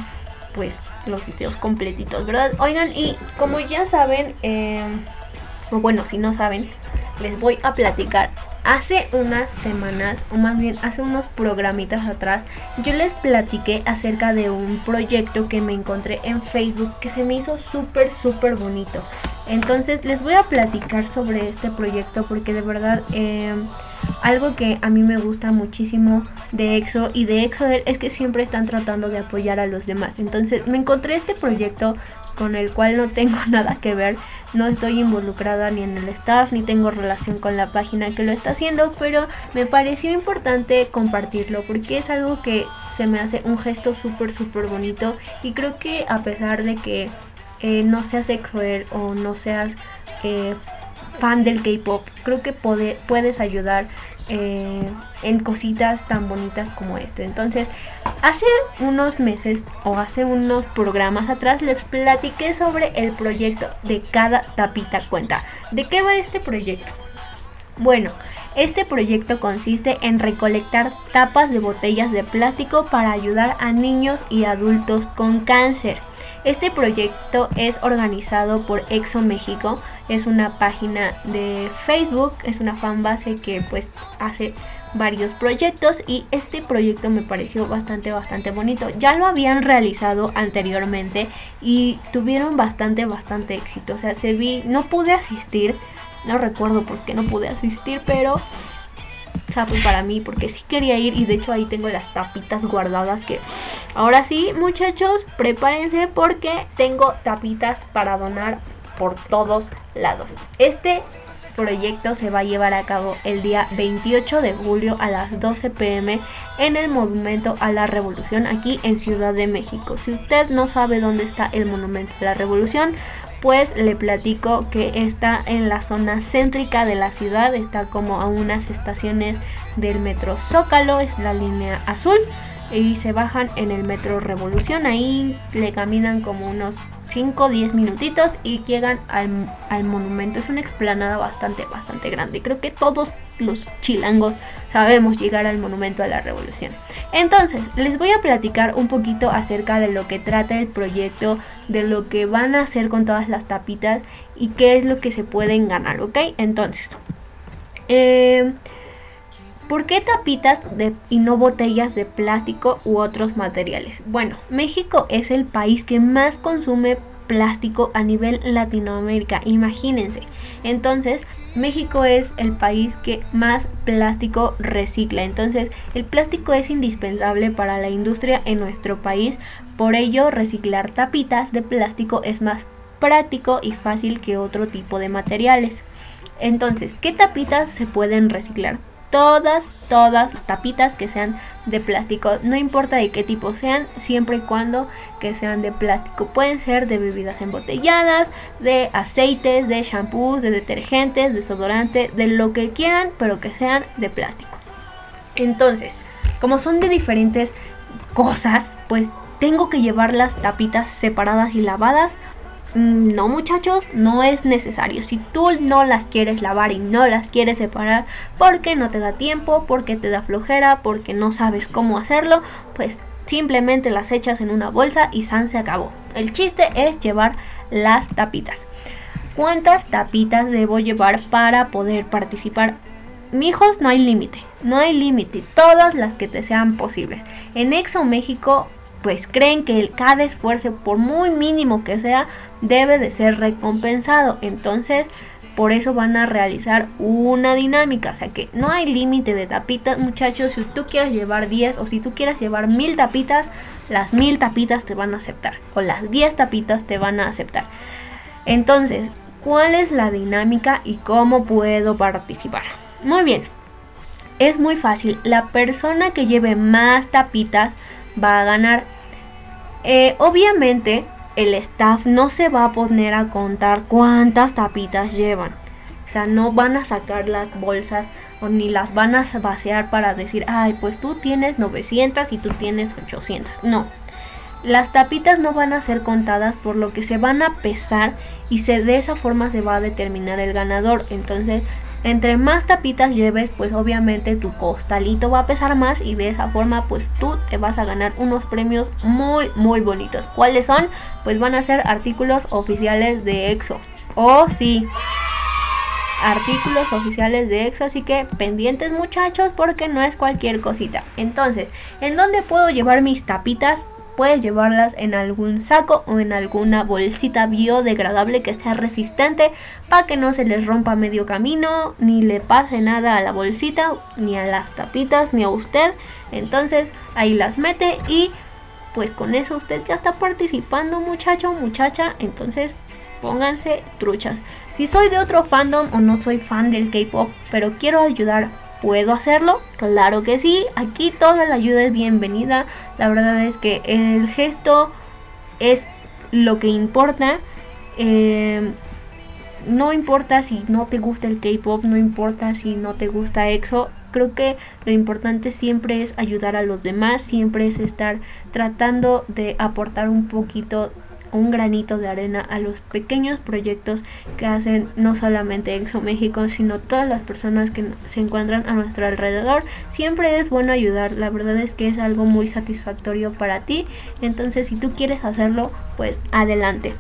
pues los videos completitos, ¿verdad? Oigan, y como ya saben, eh, o bueno, si no saben, les voy a platicar. Hace unas semanas, o más bien hace unos programitas atrás, yo les platiqué acerca de un proyecto que me encontré en Facebook que se me hizo súper, súper bonito. Entonces les voy a platicar sobre este proyecto porque de verdad eh, algo que a mí me gusta muchísimo de EXO y de EXO es que siempre están tratando de apoyar a los demás. Entonces me encontré este proyecto con el cual no tengo (laughs) nada que ver, no estoy involucrada ni en el staff ni tengo relación con la página que lo está haciendo, pero me pareció importante compartirlo porque es algo que se me hace un gesto súper súper bonito y creo que a pesar de que eh, no seas cruel o no seas eh, fan del K-pop, creo que puede, puedes ayudar en cositas tan bonitas como este. Entonces, hace unos meses o hace unos programas atrás les platiqué sobre el proyecto de cada tapita cuenta. ¿De qué va este proyecto? Bueno, este proyecto consiste en recolectar tapas de botellas de plástico para ayudar a niños y adultos con cáncer. Este proyecto es organizado por Exo México, es una página de Facebook, es una fanbase que pues hace varios proyectos y este proyecto me pareció bastante bastante bonito. Ya lo habían realizado anteriormente y tuvieron bastante bastante éxito. O sea, se vi, no pude asistir, no recuerdo por qué no pude asistir, pero para mí porque sí quería ir y de hecho ahí tengo las tapitas guardadas que ahora sí muchachos prepárense porque tengo tapitas para donar por todos lados. Este proyecto se va a llevar a cabo el día 28 de julio a las 12 pm en el Monumento a la Revolución aquí en Ciudad de México. Si usted no sabe dónde está el Monumento a la Revolución, pues le platico que está en la zona céntrica de la ciudad, está como a unas estaciones del metro Zócalo, es la línea azul, y se bajan en el metro Revolución, ahí le caminan como unos 5 o 10 minutitos y llegan al, al, monumento. Es una explanada bastante, bastante grande. Creo que todos los chilangos sabemos llegar al monumento a la revolución. Entonces, les voy a platicar un poquito acerca de lo que trata el proyecto, de lo que van a hacer con todas las tapitas y qué es lo que se pueden ganar, ¿ok? Entonces, eh, ¿Por qué tapitas y no botellas de plástico u otros materiales? Bueno, México es el país que más consume plástico a nivel Latinoamérica, imagínense. Entonces, México es el país que más plástico recicla. Entonces, el plástico es indispensable para la industria en nuestro país. Por ello, reciclar tapitas de plástico es más práctico y fácil que otro tipo de materiales. Entonces, ¿qué tapitas se pueden reciclar? Todas, todas las tapitas que sean de plástico. No importa de qué tipo sean, siempre y cuando que sean de plástico. Pueden ser de bebidas embotelladas, de aceites, de shampoos, de detergentes, desodorante, de lo que quieran, pero que sean de plástico. Entonces, como son de diferentes cosas, pues tengo que llevar las tapitas separadas y lavadas no muchachos, no es necesario. Si tú no las quieres lavar y no las quieres separar porque no te da tiempo, porque te da flojera, porque no sabes cómo hacerlo, pues simplemente las echas en una bolsa y San se acabó. El chiste es llevar las tapitas. ¿Cuántas tapitas debo llevar para poder participar? Mijos, no hay límite, no hay límite, todas las que te sean posibles. En Exo México pues creen que cada esfuerzo, por muy mínimo que sea, debe de ser recompensado. Entonces, por eso van a realizar una dinámica. O sea que no hay límite de tapitas, muchachos. Si tú quieres llevar 10 o si tú quieres llevar mil tapitas, las mil tapitas te van a aceptar. O las 10 tapitas te van a aceptar. Entonces, ¿cuál es la dinámica y cómo puedo participar? Muy bien. Es muy fácil. La persona que lleve más tapitas va a ganar. Eh, obviamente el staff no se va a poner a contar cuántas tapitas llevan. O sea, no van a sacar las bolsas o ni las van a vaciar para decir, ay, pues tú tienes 900 y tú tienes 800. No. Las tapitas no van a ser contadas por lo que se van a pesar y se, de esa forma se va a determinar el ganador. Entonces entre más tapitas lleves, pues obviamente tu costalito va a pesar más y de esa forma pues tú te vas a ganar unos premios muy muy bonitos. ¿Cuáles son? Pues van a ser artículos oficiales de EXO. Oh sí, artículos oficiales de EXO, así que pendientes muchachos porque no es cualquier cosita. Entonces, ¿en dónde puedo llevar mis tapitas? Puedes llevarlas en algún saco o en alguna bolsita biodegradable que sea resistente para que no se les rompa medio camino ni le pase nada a la bolsita ni a las tapitas ni a usted. Entonces ahí las mete y pues con eso usted ya está participando muchacho muchacha. Entonces pónganse truchas. Si soy de otro fandom o no soy fan del K-pop pero quiero ayudar ¿Puedo hacerlo? Claro que sí, aquí toda la ayuda es bienvenida. La verdad es que el gesto es lo que importa. Eh, no importa si no te gusta el K-pop, no importa si no te gusta EXO, creo que lo importante siempre es ayudar a los demás, siempre es estar tratando de aportar un poquito un granito de arena a los pequeños proyectos que hacen no solamente EXO México, sino todas las personas que se encuentran a nuestro alrededor. Siempre es bueno ayudar, la verdad es que es algo muy satisfactorio para ti. Entonces, si tú quieres hacerlo, pues adelante.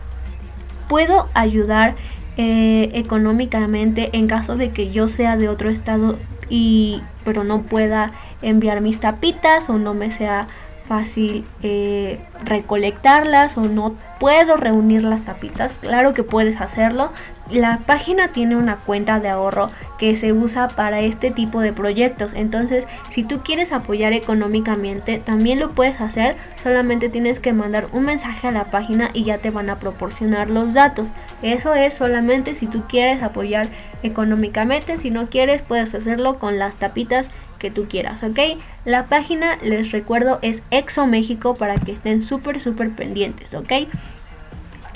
Puedo ayudar eh, económicamente en caso de que yo sea de otro estado y pero no pueda enviar mis tapitas o no me sea fácil eh, recolectarlas o no puedo reunir las tapitas, claro que puedes hacerlo. La página tiene una cuenta de ahorro que se usa para este tipo de proyectos. Entonces, si tú quieres apoyar económicamente, también lo puedes hacer. Solamente tienes que mandar un mensaje a la página y ya te van a proporcionar los datos. Eso es solamente si tú quieres apoyar económicamente. Si no quieres, puedes hacerlo con las tapitas que tú quieras, ¿ok? La página, les recuerdo, es Exo México para que estén súper, súper pendientes, ¿ok?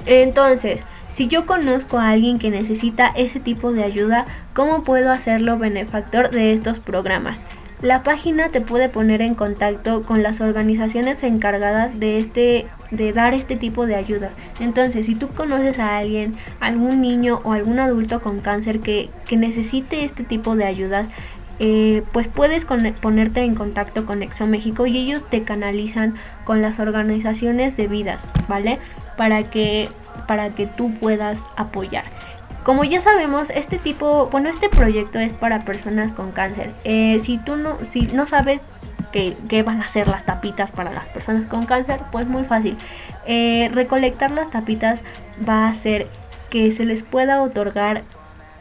Entonces, si yo conozco a alguien que necesita ese tipo de ayuda, ¿cómo puedo hacerlo benefactor de estos programas? La página te puede poner en contacto con las organizaciones encargadas de este de dar este tipo de ayudas. Entonces, si tú conoces a alguien, algún niño o algún adulto con cáncer que, que necesite este tipo de ayudas, eh, pues puedes ponerte en contacto con Exo México y ellos te canalizan con las organizaciones debidas, ¿vale? Para que, para que tú puedas apoyar. Como ya sabemos, este tipo, bueno, este proyecto es para personas con cáncer. Eh, si tú no, si no sabes qué, van a ser las tapitas para las personas con cáncer, pues muy fácil. Eh, recolectar las tapitas va a hacer que se les pueda otorgar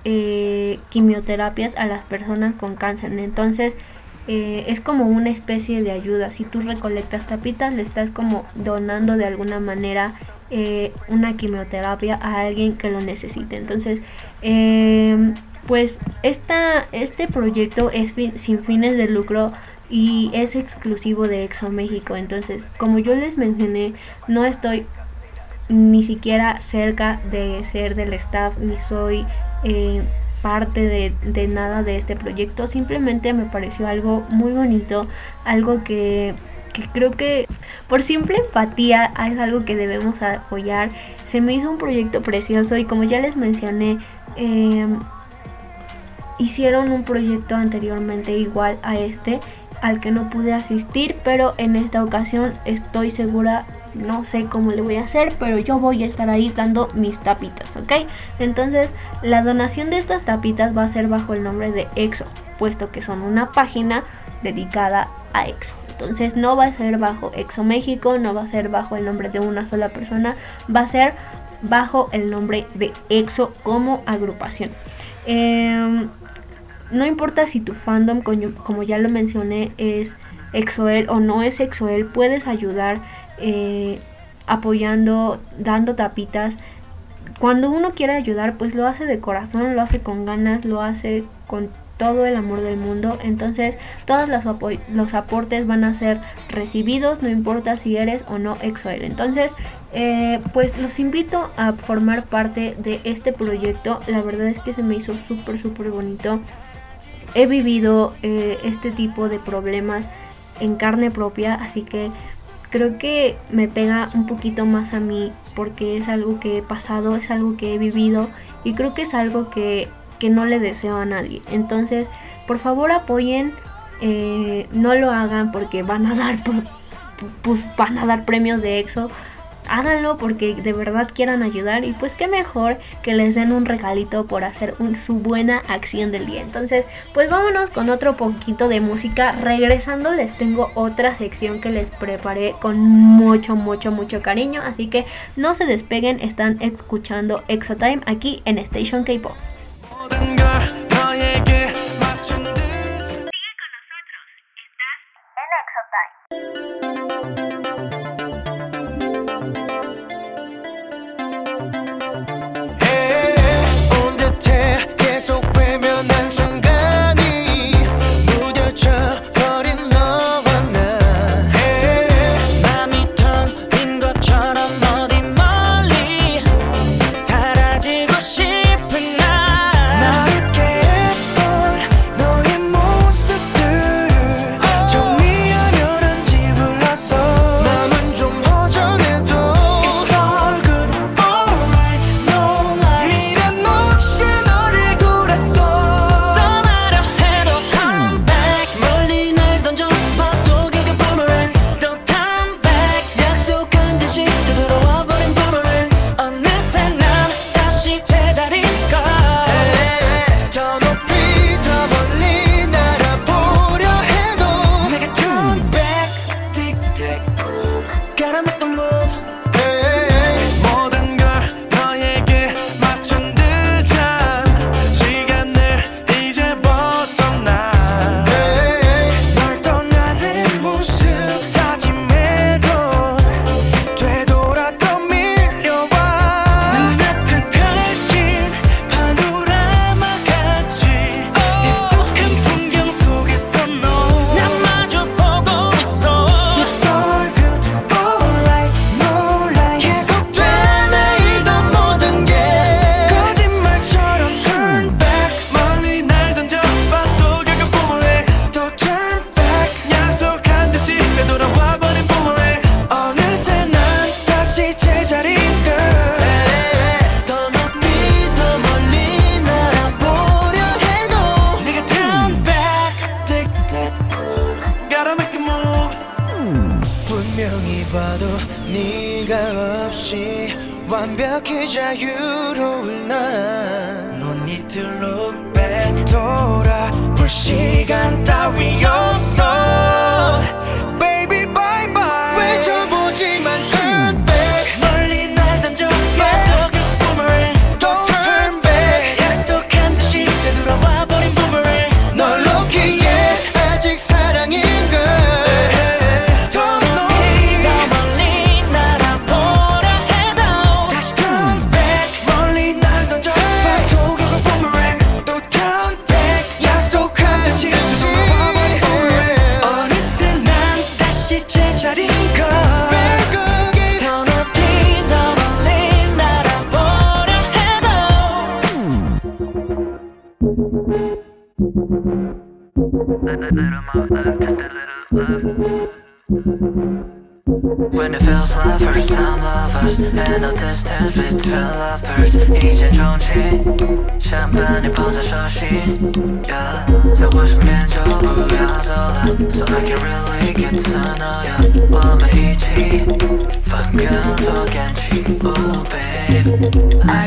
eh, quimioterapias a las personas con cáncer. Entonces eh, es como una especie de ayuda. Si tú recolectas tapitas, le estás como donando de alguna manera eh, una quimioterapia a alguien que lo necesite. Entonces, pues esta, este proyecto es sin fines de lucro y es exclusivo de Exo México. Entonces, como yo les mencioné, no estoy ni siquiera cerca de ser del staff, ni soy eh, parte de, nada de este proyecto. Simplemente me pareció algo muy bonito, algo que, creo que por simple empatía es algo que debemos apoyar. Se me hizo un proyecto precioso y como ya les mencioné, em, hicieron un proyecto anteriormente igual a este al que no pude asistir, pero en esta ocasión estoy segura no sé cómo le voy a hacer, pero yo voy a estar ahí dando mis tapitas, ¿ok? Entonces, la donación de estas tapitas va a ser bajo el nombre de EXO, puesto que son una página dedicada a EXO. Entonces, no va a ser bajo EXO México, no va a ser bajo el nombre de una sola persona, va a ser bajo el nombre de EXO como agrupación. Em, no importa si tu fandom, como ya lo mencioné, es EXOEL o no es EXOEL, puedes ayudar eh, apoyando, dando tapitas. Cuando uno quiere ayudar, pues lo hace de corazón, lo hace con ganas, lo hace con todo el amor del mundo. Entonces, todos los, los aportes van a ser recibidos, no importa si eres o no exoel. Entonces, eh, pues los invito a formar parte de este proyecto. La verdad es que se me hizo súper, súper bonito. He vivido eh, este tipo de problemas en carne propia, así que creo que me pega un poquito más a mí porque es algo que he pasado, es algo que he vivido y creo que es algo que, no le deseo a nadie. Entonces, por favor apoyen, eh, no lo hagan porque van a dar, pues, van a dar premios de EXO háganlo porque de verdad quieran ayudar y pues qué mejor que les den un regalito por hacer su buena acción del día. Entonces, pues vámonos con otro poquito de música. Regresando les tengo otra sección que les preparé con mucho, mucho, mucho cariño. Así que no se despeguen, están escuchando Exotime aquí en Station K-Pop. 계속되면 난 순간 distance between lovebirds 一见钟情，相伴你捧着手心，yeah, I can really get to know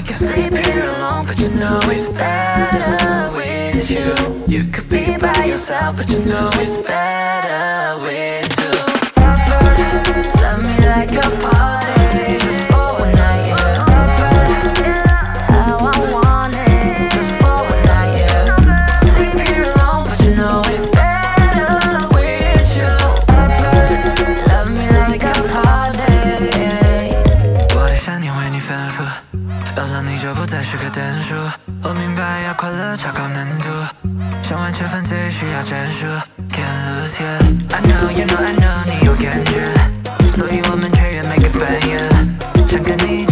can sleep here alone, but you know it's better with you. You could be by yourself, but you know it's better with love me like a party. 超高难度想完全犯罪需要战术 Can't lose ya I know you know I know 你有感觉所以我们穿越每个半夜想跟你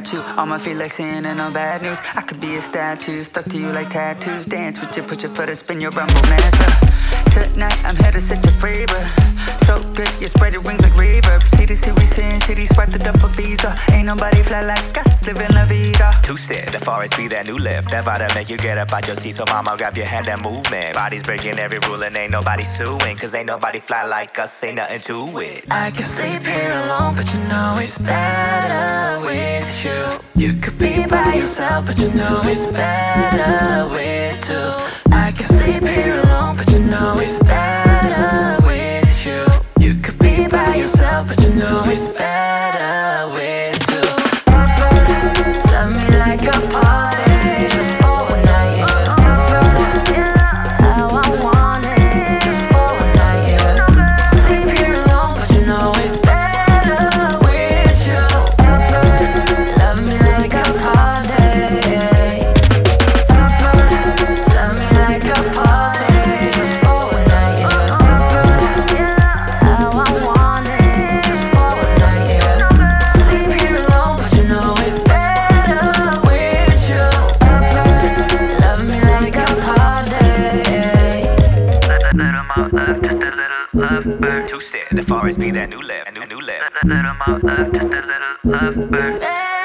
at you. On my feet like sin and bad news. I could be a statue, stuck to you like tattoos. Dance with you, put your foot and spin your rumble master Tonight I'm here to set you free, but So good, you spread your wings like reverb City, city, sin, city, swipe the double visa Ain't nobody fly like us, living la vida Two step, the forest be that new lift. That vibe make you get up out your seat. So mama grab your hand and movement. Bodies breaking every rule and ain't nobody suing. Cause ain't nobody fly like us, ain't nothing to it. I can sleep here alone, but you know it's better with you. You could be by yourself, but you know it's better with two. I can sleep here alone, but you know it's but you know it's better the forest be that new lift. New, new lift. Little more love, just a little love bird.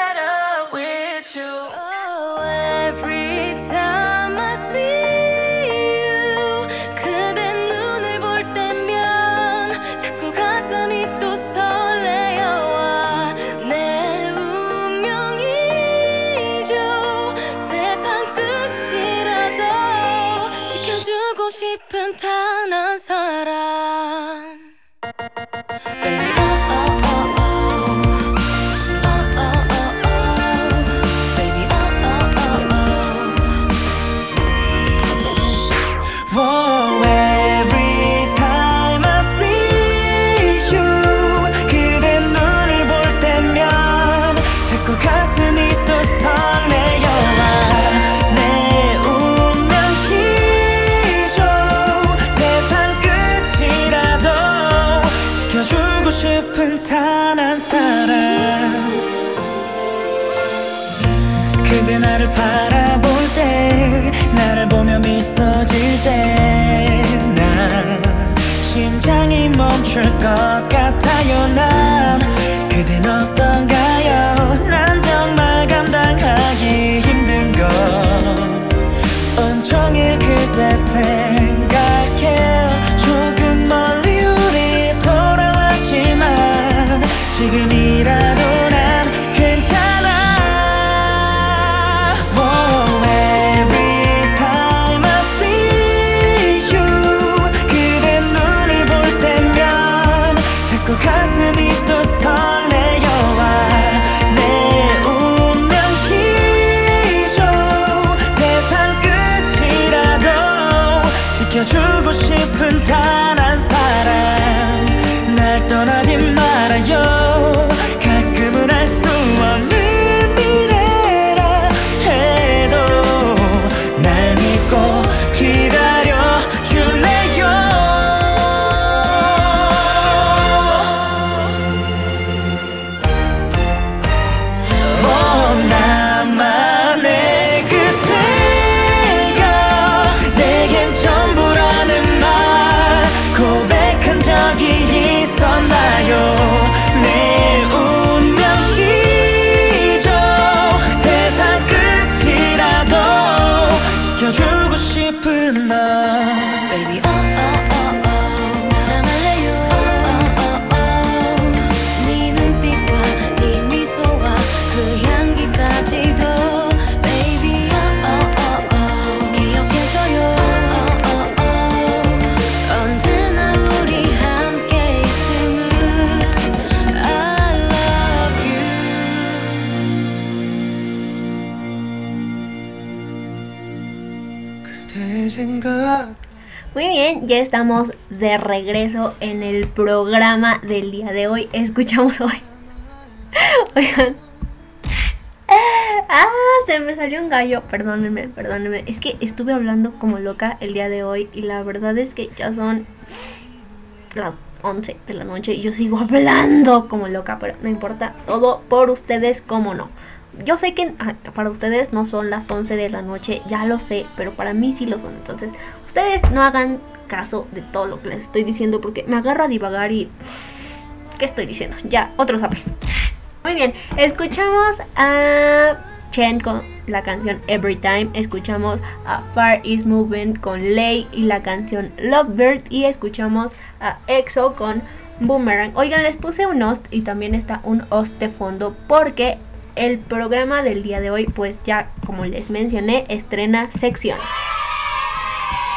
Estamos de regreso en el programa del día de hoy. Escuchamos hoy. (laughs) Oigan. Ah, se me salió un gallo. Perdónenme, perdónenme. Es que estuve hablando como loca el día de hoy y la verdad es que ya son las 11 de la noche y yo sigo hablando como loca, pero no importa. Todo por ustedes, como no. Yo sé que ah, para ustedes no son las 11 de la noche, ya lo sé, pero para mí sí lo son. Entonces, ustedes no hagan caso de todo lo que les estoy diciendo porque me agarro a divagar y... ¿Qué estoy diciendo? Ya, otro sabe. Muy bien, escuchamos a Chen con la canción Every Time, escuchamos a Far East Movement con Lay y la canción Lovebird y escuchamos a EXO con Boomerang. Oigan, les puse un host y también está un host de fondo porque el programa del día de hoy, pues ya como les mencioné, estrena sección.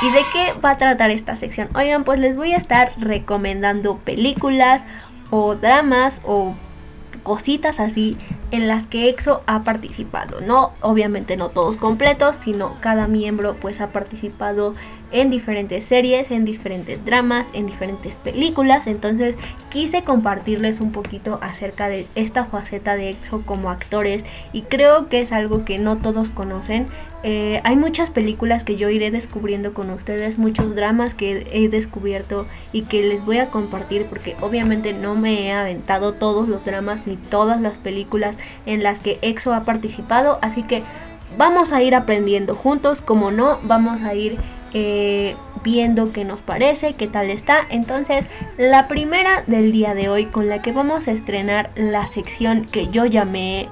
¿Y de qué va a tratar esta sección? Oigan, pues les voy a estar recomendando películas o dramas o cositas así en las que EXO ha participado. No, obviamente no todos completos, sino cada miembro pues ha participado en diferentes series, en diferentes dramas, en diferentes películas. Entonces quise compartirles un poquito acerca de esta faceta de EXO como actores y creo que es algo que no todos conocen. Eh, hay muchas películas que yo iré descubriendo con ustedes, muchos dramas que he descubierto y que les voy a compartir porque obviamente no me he aventado todos los dramas ni todas las películas en las que EXO ha participado, así que vamos a ir aprendiendo juntos, como no, vamos a ir eh, viendo qué nos parece, qué tal está. Entonces, la primera del día de hoy con la que vamos a estrenar la sección que yo llamé...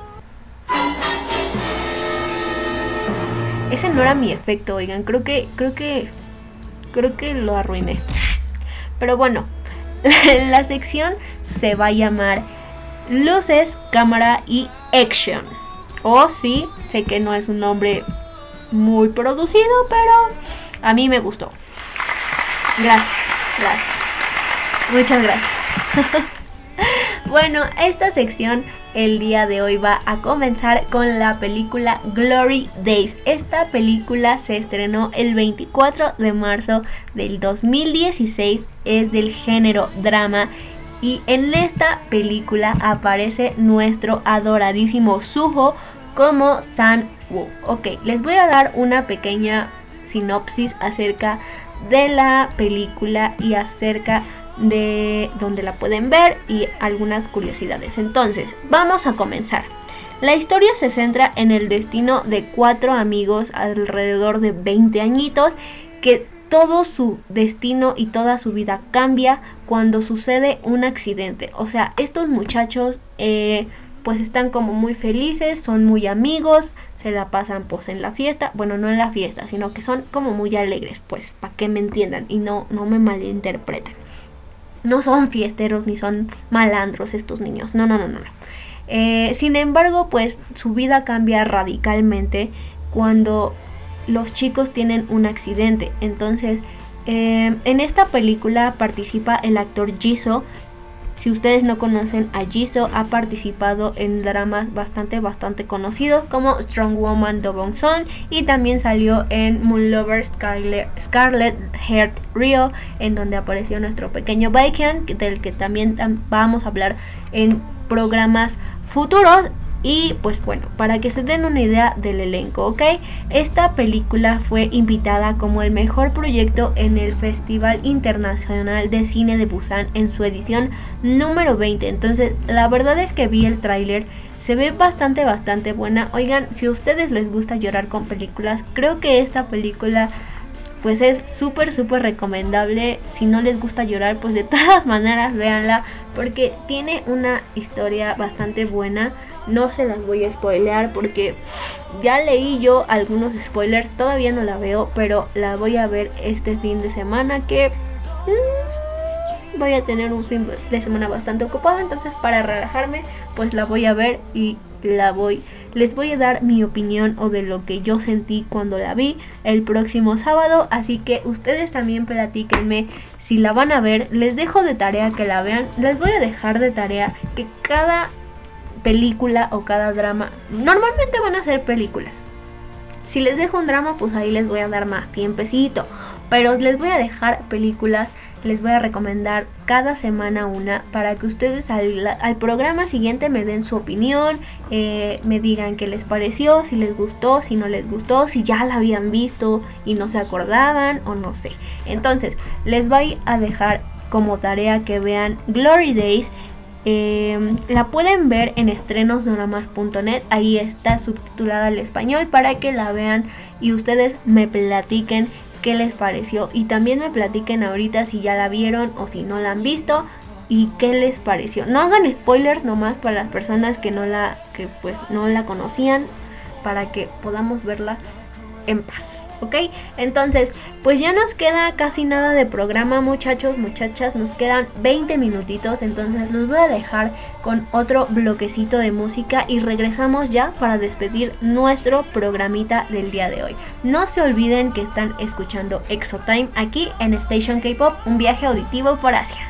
Ese no era mi efecto, oigan, creo que, creo que, creo que lo arruiné. Pero bueno, (laughs) la sección se va a llamar Luces, Cámara y Action. O sí, sé que no es un nombre muy producido, pero a mí me gustó. Gracias, gracias. Muchas gracias. (laughs) bueno, esta sección el día de hoy va a comenzar con la película Glory Days. Esta película se estrenó el 24 de marzo del 2016. Es del género drama. Y en esta película aparece nuestro adoradísimo Suho como San Woo. Ok, les voy a dar una pequeña sinopsis acerca de la película y acerca de donde la pueden ver y algunas curiosidades. Entonces, vamos a comenzar. La historia se centra en el destino de cuatro amigos alrededor de 20 añitos que todo su destino y toda su vida cambia cuando sucede un accidente. O sea, estos muchachos eh, pues están como muy felices, son muy amigos, se la pasan pues en la fiesta, bueno no en la fiesta, sino que son como muy alegres, pues para que me entiendan y no, no me malinterpreten. No son fiesteros ni son malandros estos niños, no, no, no, no. Eh, sin embargo, pues su vida cambia radicalmente cuando los chicos tienen un accidente. Entonces, eh, en esta película participa el actor Jisoo. Si ustedes no conocen a Jisoo, ha participado en dramas bastante, bastante conocidos como Strong Woman Do Bong y también salió en Moon Lover Scarlet, Heart Rio, en donde apareció nuestro pequeño Bacon, del que también tam- vamos a hablar en programas futuros. Y pues bueno, para que se den una idea del elenco, ¿ok? Esta película fue invitada como el mejor proyecto en el Festival Internacional de Cine de Busan en su edición número 20. Entonces, la verdad es que vi el tráiler, se ve bastante, bastante buena. Oigan, si a ustedes les gusta llorar con películas, creo que esta película pues es súper súper recomendable si no les gusta llorar pues de (laughs) todas maneras véanla porque tiene una historia bastante buena no se las voy a spoilear porque ya leí yo algunos spoilers todavía no la veo pero la voy a ver este fin de semana que mm, voy a tener un fin de semana bastante ocupado entonces para relajarme pues la voy a ver y la voy les voy a dar mi opinión o de lo que yo sentí cuando la vi el próximo sábado así que ustedes también platíquenme si la van a ver les dejo de tarea que la vean les voy a dejar de tarea que cada película o cada drama normalmente van a ser películas si les dejo un drama pues ahí les voy a dar más tiempecito pero les voy a dejar películas les voy a recomendar cada semana una para que ustedes al, al programa siguiente me den su opinión, eh, me digan qué les pareció, si les gustó, si no les gustó, si ya la habían visto y no se acordaban o no sé. Entonces, les voy a dejar como tarea que vean Glory Days. Eh, la pueden ver en estrenosdoramas.net, ahí está subtitulada al español para que la vean y ustedes me platiquen qué les pareció y también me platiquen ahorita si ya la vieron o si no la han visto y qué les pareció. No hagan spoilers nomás para las personas que no la que pues no la conocían para que podamos verla en paz. ¿Ok? Entonces, pues ya nos queda casi nada de programa, muchachos, muchachas. Nos quedan 20 minutitos. Entonces, los voy a dejar con otro bloquecito de música y regresamos ya para despedir nuestro programita del día de hoy. No se olviden que están escuchando Exotime aquí en Station K-Pop, un viaje auditivo por Asia.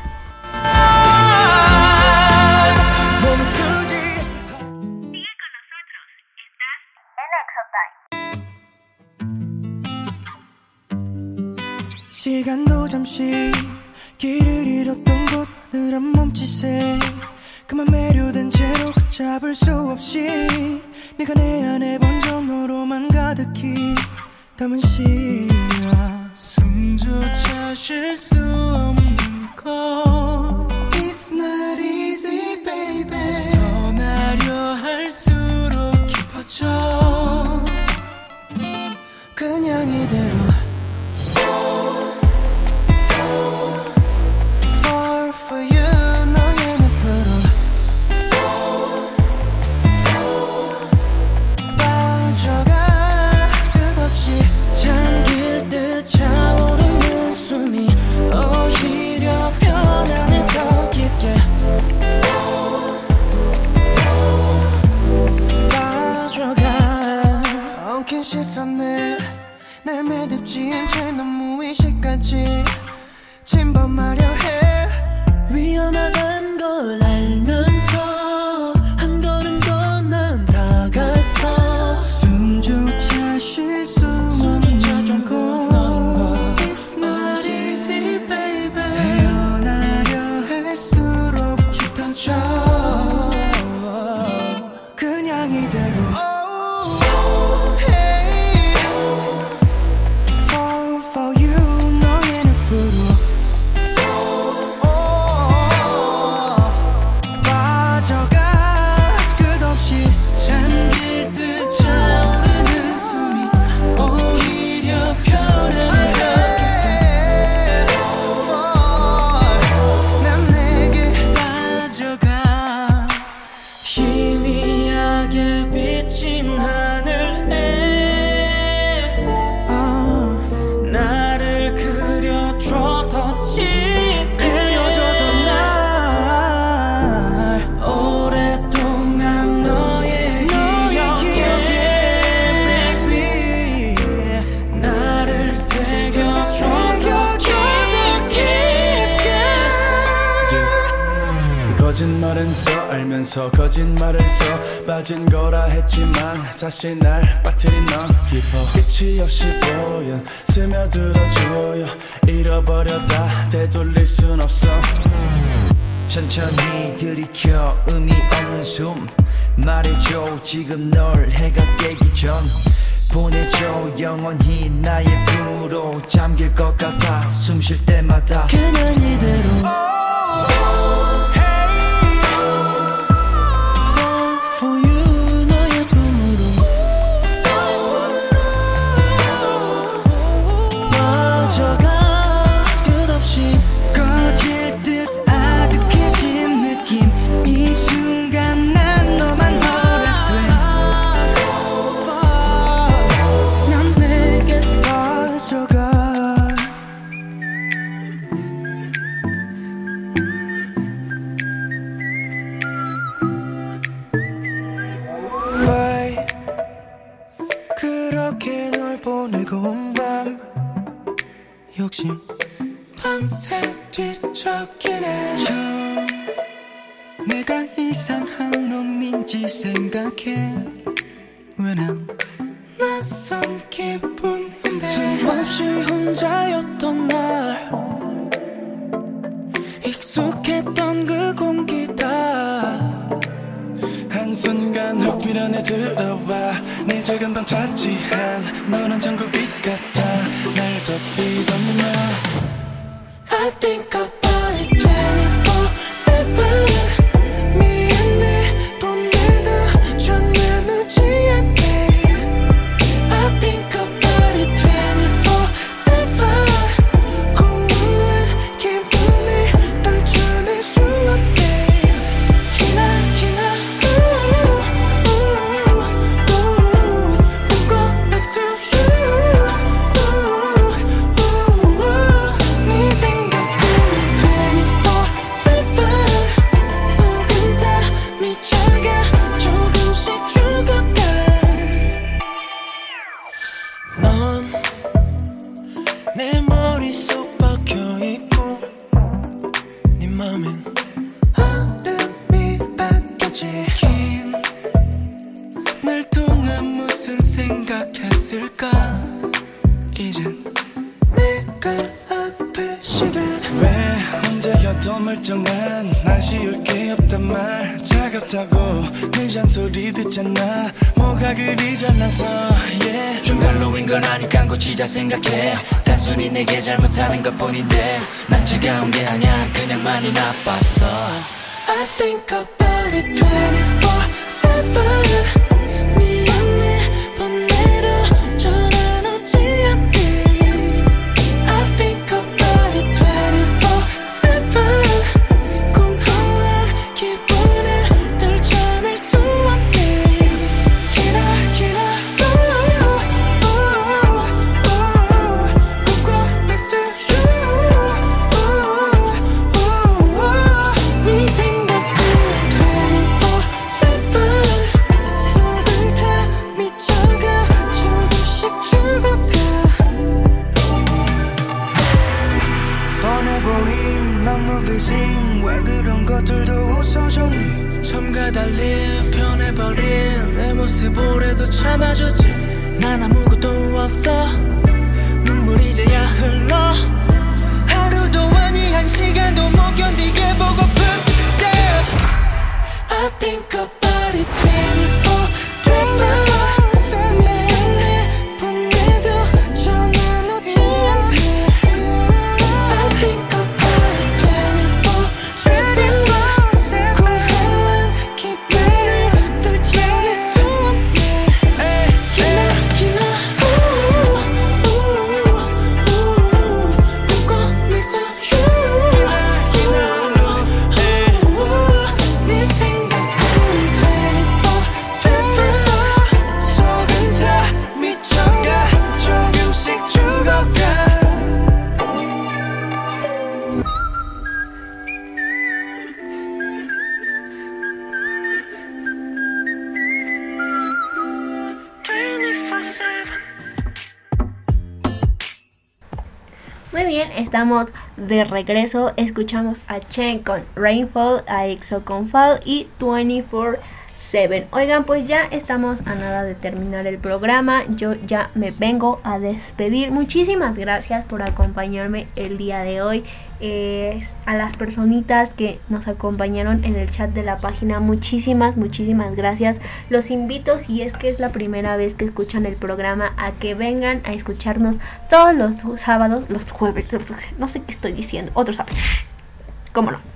시간도 잠시 길을 잃었던 곳 느란 몸짓에 그만 매료된 채로 잡을 수 없이 네가 내 안에 번져 너로만 가득히 담은 시야 숨조차 쉴 수 없는 것. It's not easy baby. 선하려 할수록 깊어져 않채 너무 의식까지 침범하려 해. 위험하단 걸 알면서 한 걸음 더 난 다가서 숨조차 쉴수 없는 곳 It's not easy baby? 헤어나려 할수록 짙은 척. 그냥 이대로 거짓말을 써. 빠진 거라 했지만 사실 날 빠뜨린 너. 깊어. 끝이 없이 보여. 스며들어줘요. 잃어버려다 되돌릴 순 없어. 천천히 들이켜. 의미 없는 숨. 말해줘. 지금 널 해가 깨기 전. 보내줘. 영원히 나의 품으로 잠길 것 같아. 숨 쉴 때마다 그냥 이대로 뒤척이네 처음 내가 이상한 놈인지 생각해. 왜난 낯선 기분인데. 수없이 혼자였던 날. 익숙했던 그 공기 다. 한순간 훅 밀어내 들어와. 네 작은 방 차지한 너는 전국빛 같아. 날 덮이던 너. I think about it 혼자여도 멀쩡한 아쉬울 게 없단 말. 차갑다고 늘 잔소리 듣잖아. 뭐가 그리 잘나서 yeah. 좀 별로인 건 아니까 고치자 생각해. 단순히 내게 잘못하는 것 뿐인데 난 차가운 게 아니야. 그냥 많이 나빴어. I think about it 24-7 모습 오래도 참아줬지. 난 아무것도 없어. 눈물 이제야 흘러. 하루도 아니 한 시간도 못 견디게 보고픈 yeah. I think about de regreso. Escuchamos a Chen con Rainfall, a EXO con Fall y 24 7. Oigan, pues ya estamos a nada de terminar el programa. Yo ya me vengo a despedir. Muchísimas gracias por acompañarme el día de hoy. A las personitas que nos acompañaron en el chat de la página, muchísimas, muchísimas gracias. Los invito, si es que es la primera vez que escuchan el programa, a que vengan a escucharnos todos los sábados, los jueves, no sé qué estoy diciendo, otros sábados. ¿Cómo no?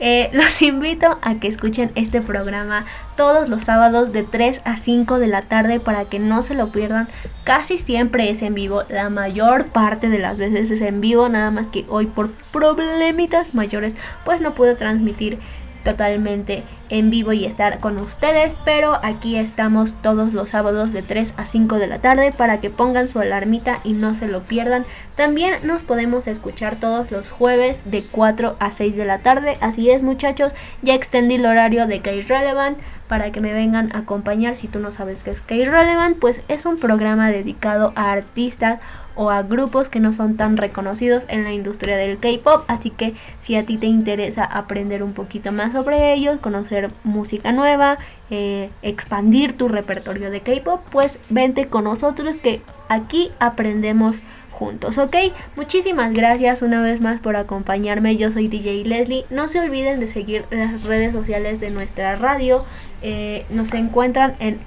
Eh, (laughs) los invito a que escuchen este programa todos los sábados de 3 a 5 de la tarde para que no se lo pierdan. Casi siempre es en vivo, la mayor parte de las veces es en vivo, nada más que hoy por problemitas mayores pues no pude transmitir totalmente en vivo y estar con ustedes, pero aquí estamos todos los sábados de 3 a 5 de la tarde para que pongan su alarmita y no se lo pierdan. También nos podemos escuchar todos los jueves de 4 a 6 de la tarde, así es muchachos, ya extendí el horario de Case Relevant para que me vengan a acompañar si tú no sabes qué es Case Relevant, pues es un programa dedicado a artistas o a grupos que no son tan reconocidos en la industria del K-pop. Así que si a ti te interesa aprender un poquito más sobre ellos, conocer música nueva, eh, expandir tu repertorio de K-pop, pues vente con nosotros que aquí aprendemos juntos, ¿ok? Muchísimas gracias una vez más por acompañarme. Yo soy DJ Leslie. No se olviden de seguir las redes sociales de nuestra radio. Eh, nos encuentran en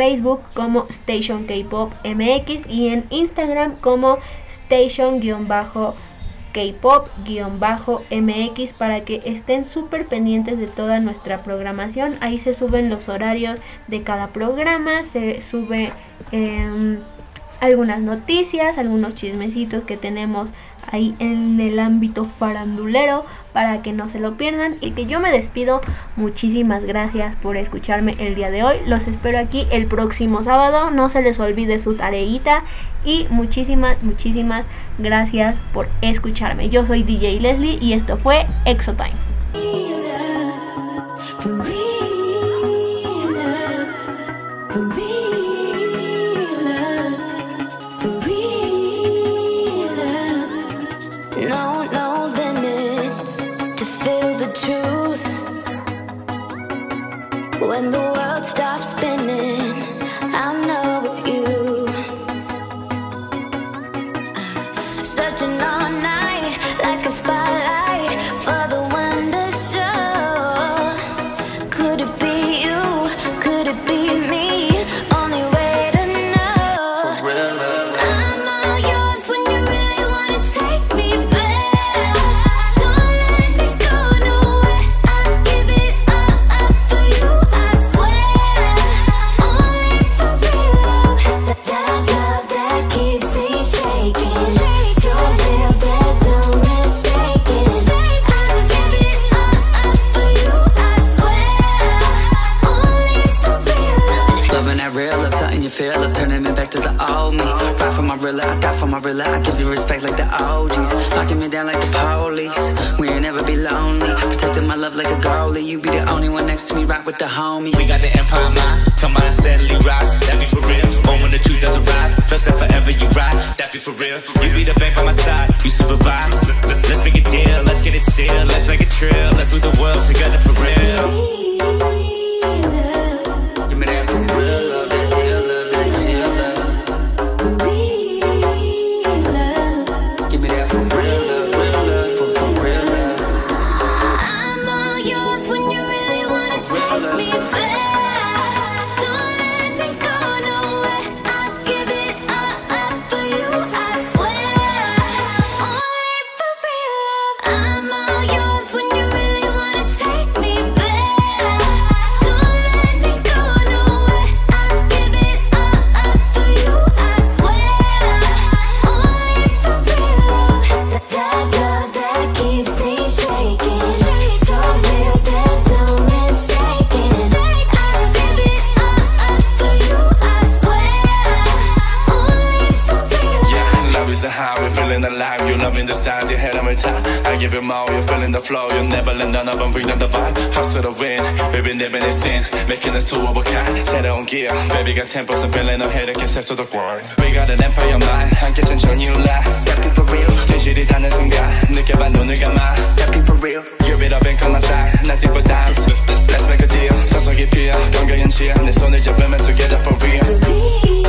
Facebook como Station K-Pop MX y en Instagram como Station-K-Pop-MX para que estén súper pendientes de toda nuestra programación. Ahí se suben los horarios de cada programa, se sube em, algunas noticias, algunos chismecitos que tenemos ahí en el ámbito farandulero para que no se lo pierdan y que yo me despido. Muchísimas gracias por escucharme el día de hoy. Los espero aquí el próximo sábado. No se les olvide su tareita y muchísimas, muchísimas gracias por escucharme. Yo soy DJ Leslie y esto fue Exotime. No, When the world stops spinning, I know it's you. Searching all night back to the old me. Ride for my real life, I die for my real. I give you respect like the OGs. Locking me down like the police. We ain't never be lonely. Protecting my love like a goalie. You be the only one next to me, right with the homies. We got the empire mind, come on and steadily rise. That be for real. Moment the truth doesn't ride. Trust that forever you ride. That be for real. You be the bank by my side. You supervise. Let's make a deal. Let's get it sealed. Let's make it trill. Let's move the world together for real. 변함 불면 더봐. Hustle to win We've been living in sin. Making us two of a kind 새로운 gear. Baby got tempo so feeling no head against step to the grind. We got an empire mind 함께 천천히 올라 Stepping for real. 진실이 닿는 순간. 느껴봐 눈을 감아. Stepping for real. Give it up and come outside Nothing but dance. Let's make a deal. 서서히 피어. 건강한 치아 내 손을 잡으면 together for real.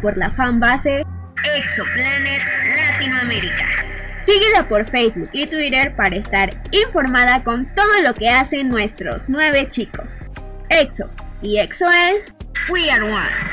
por la fanbase Exoplanet Latinoamérica. Síguela por Facebook y Twitter para estar informada con todo lo que hacen nuestros nueve chicos. EXO y EXO es We Are One.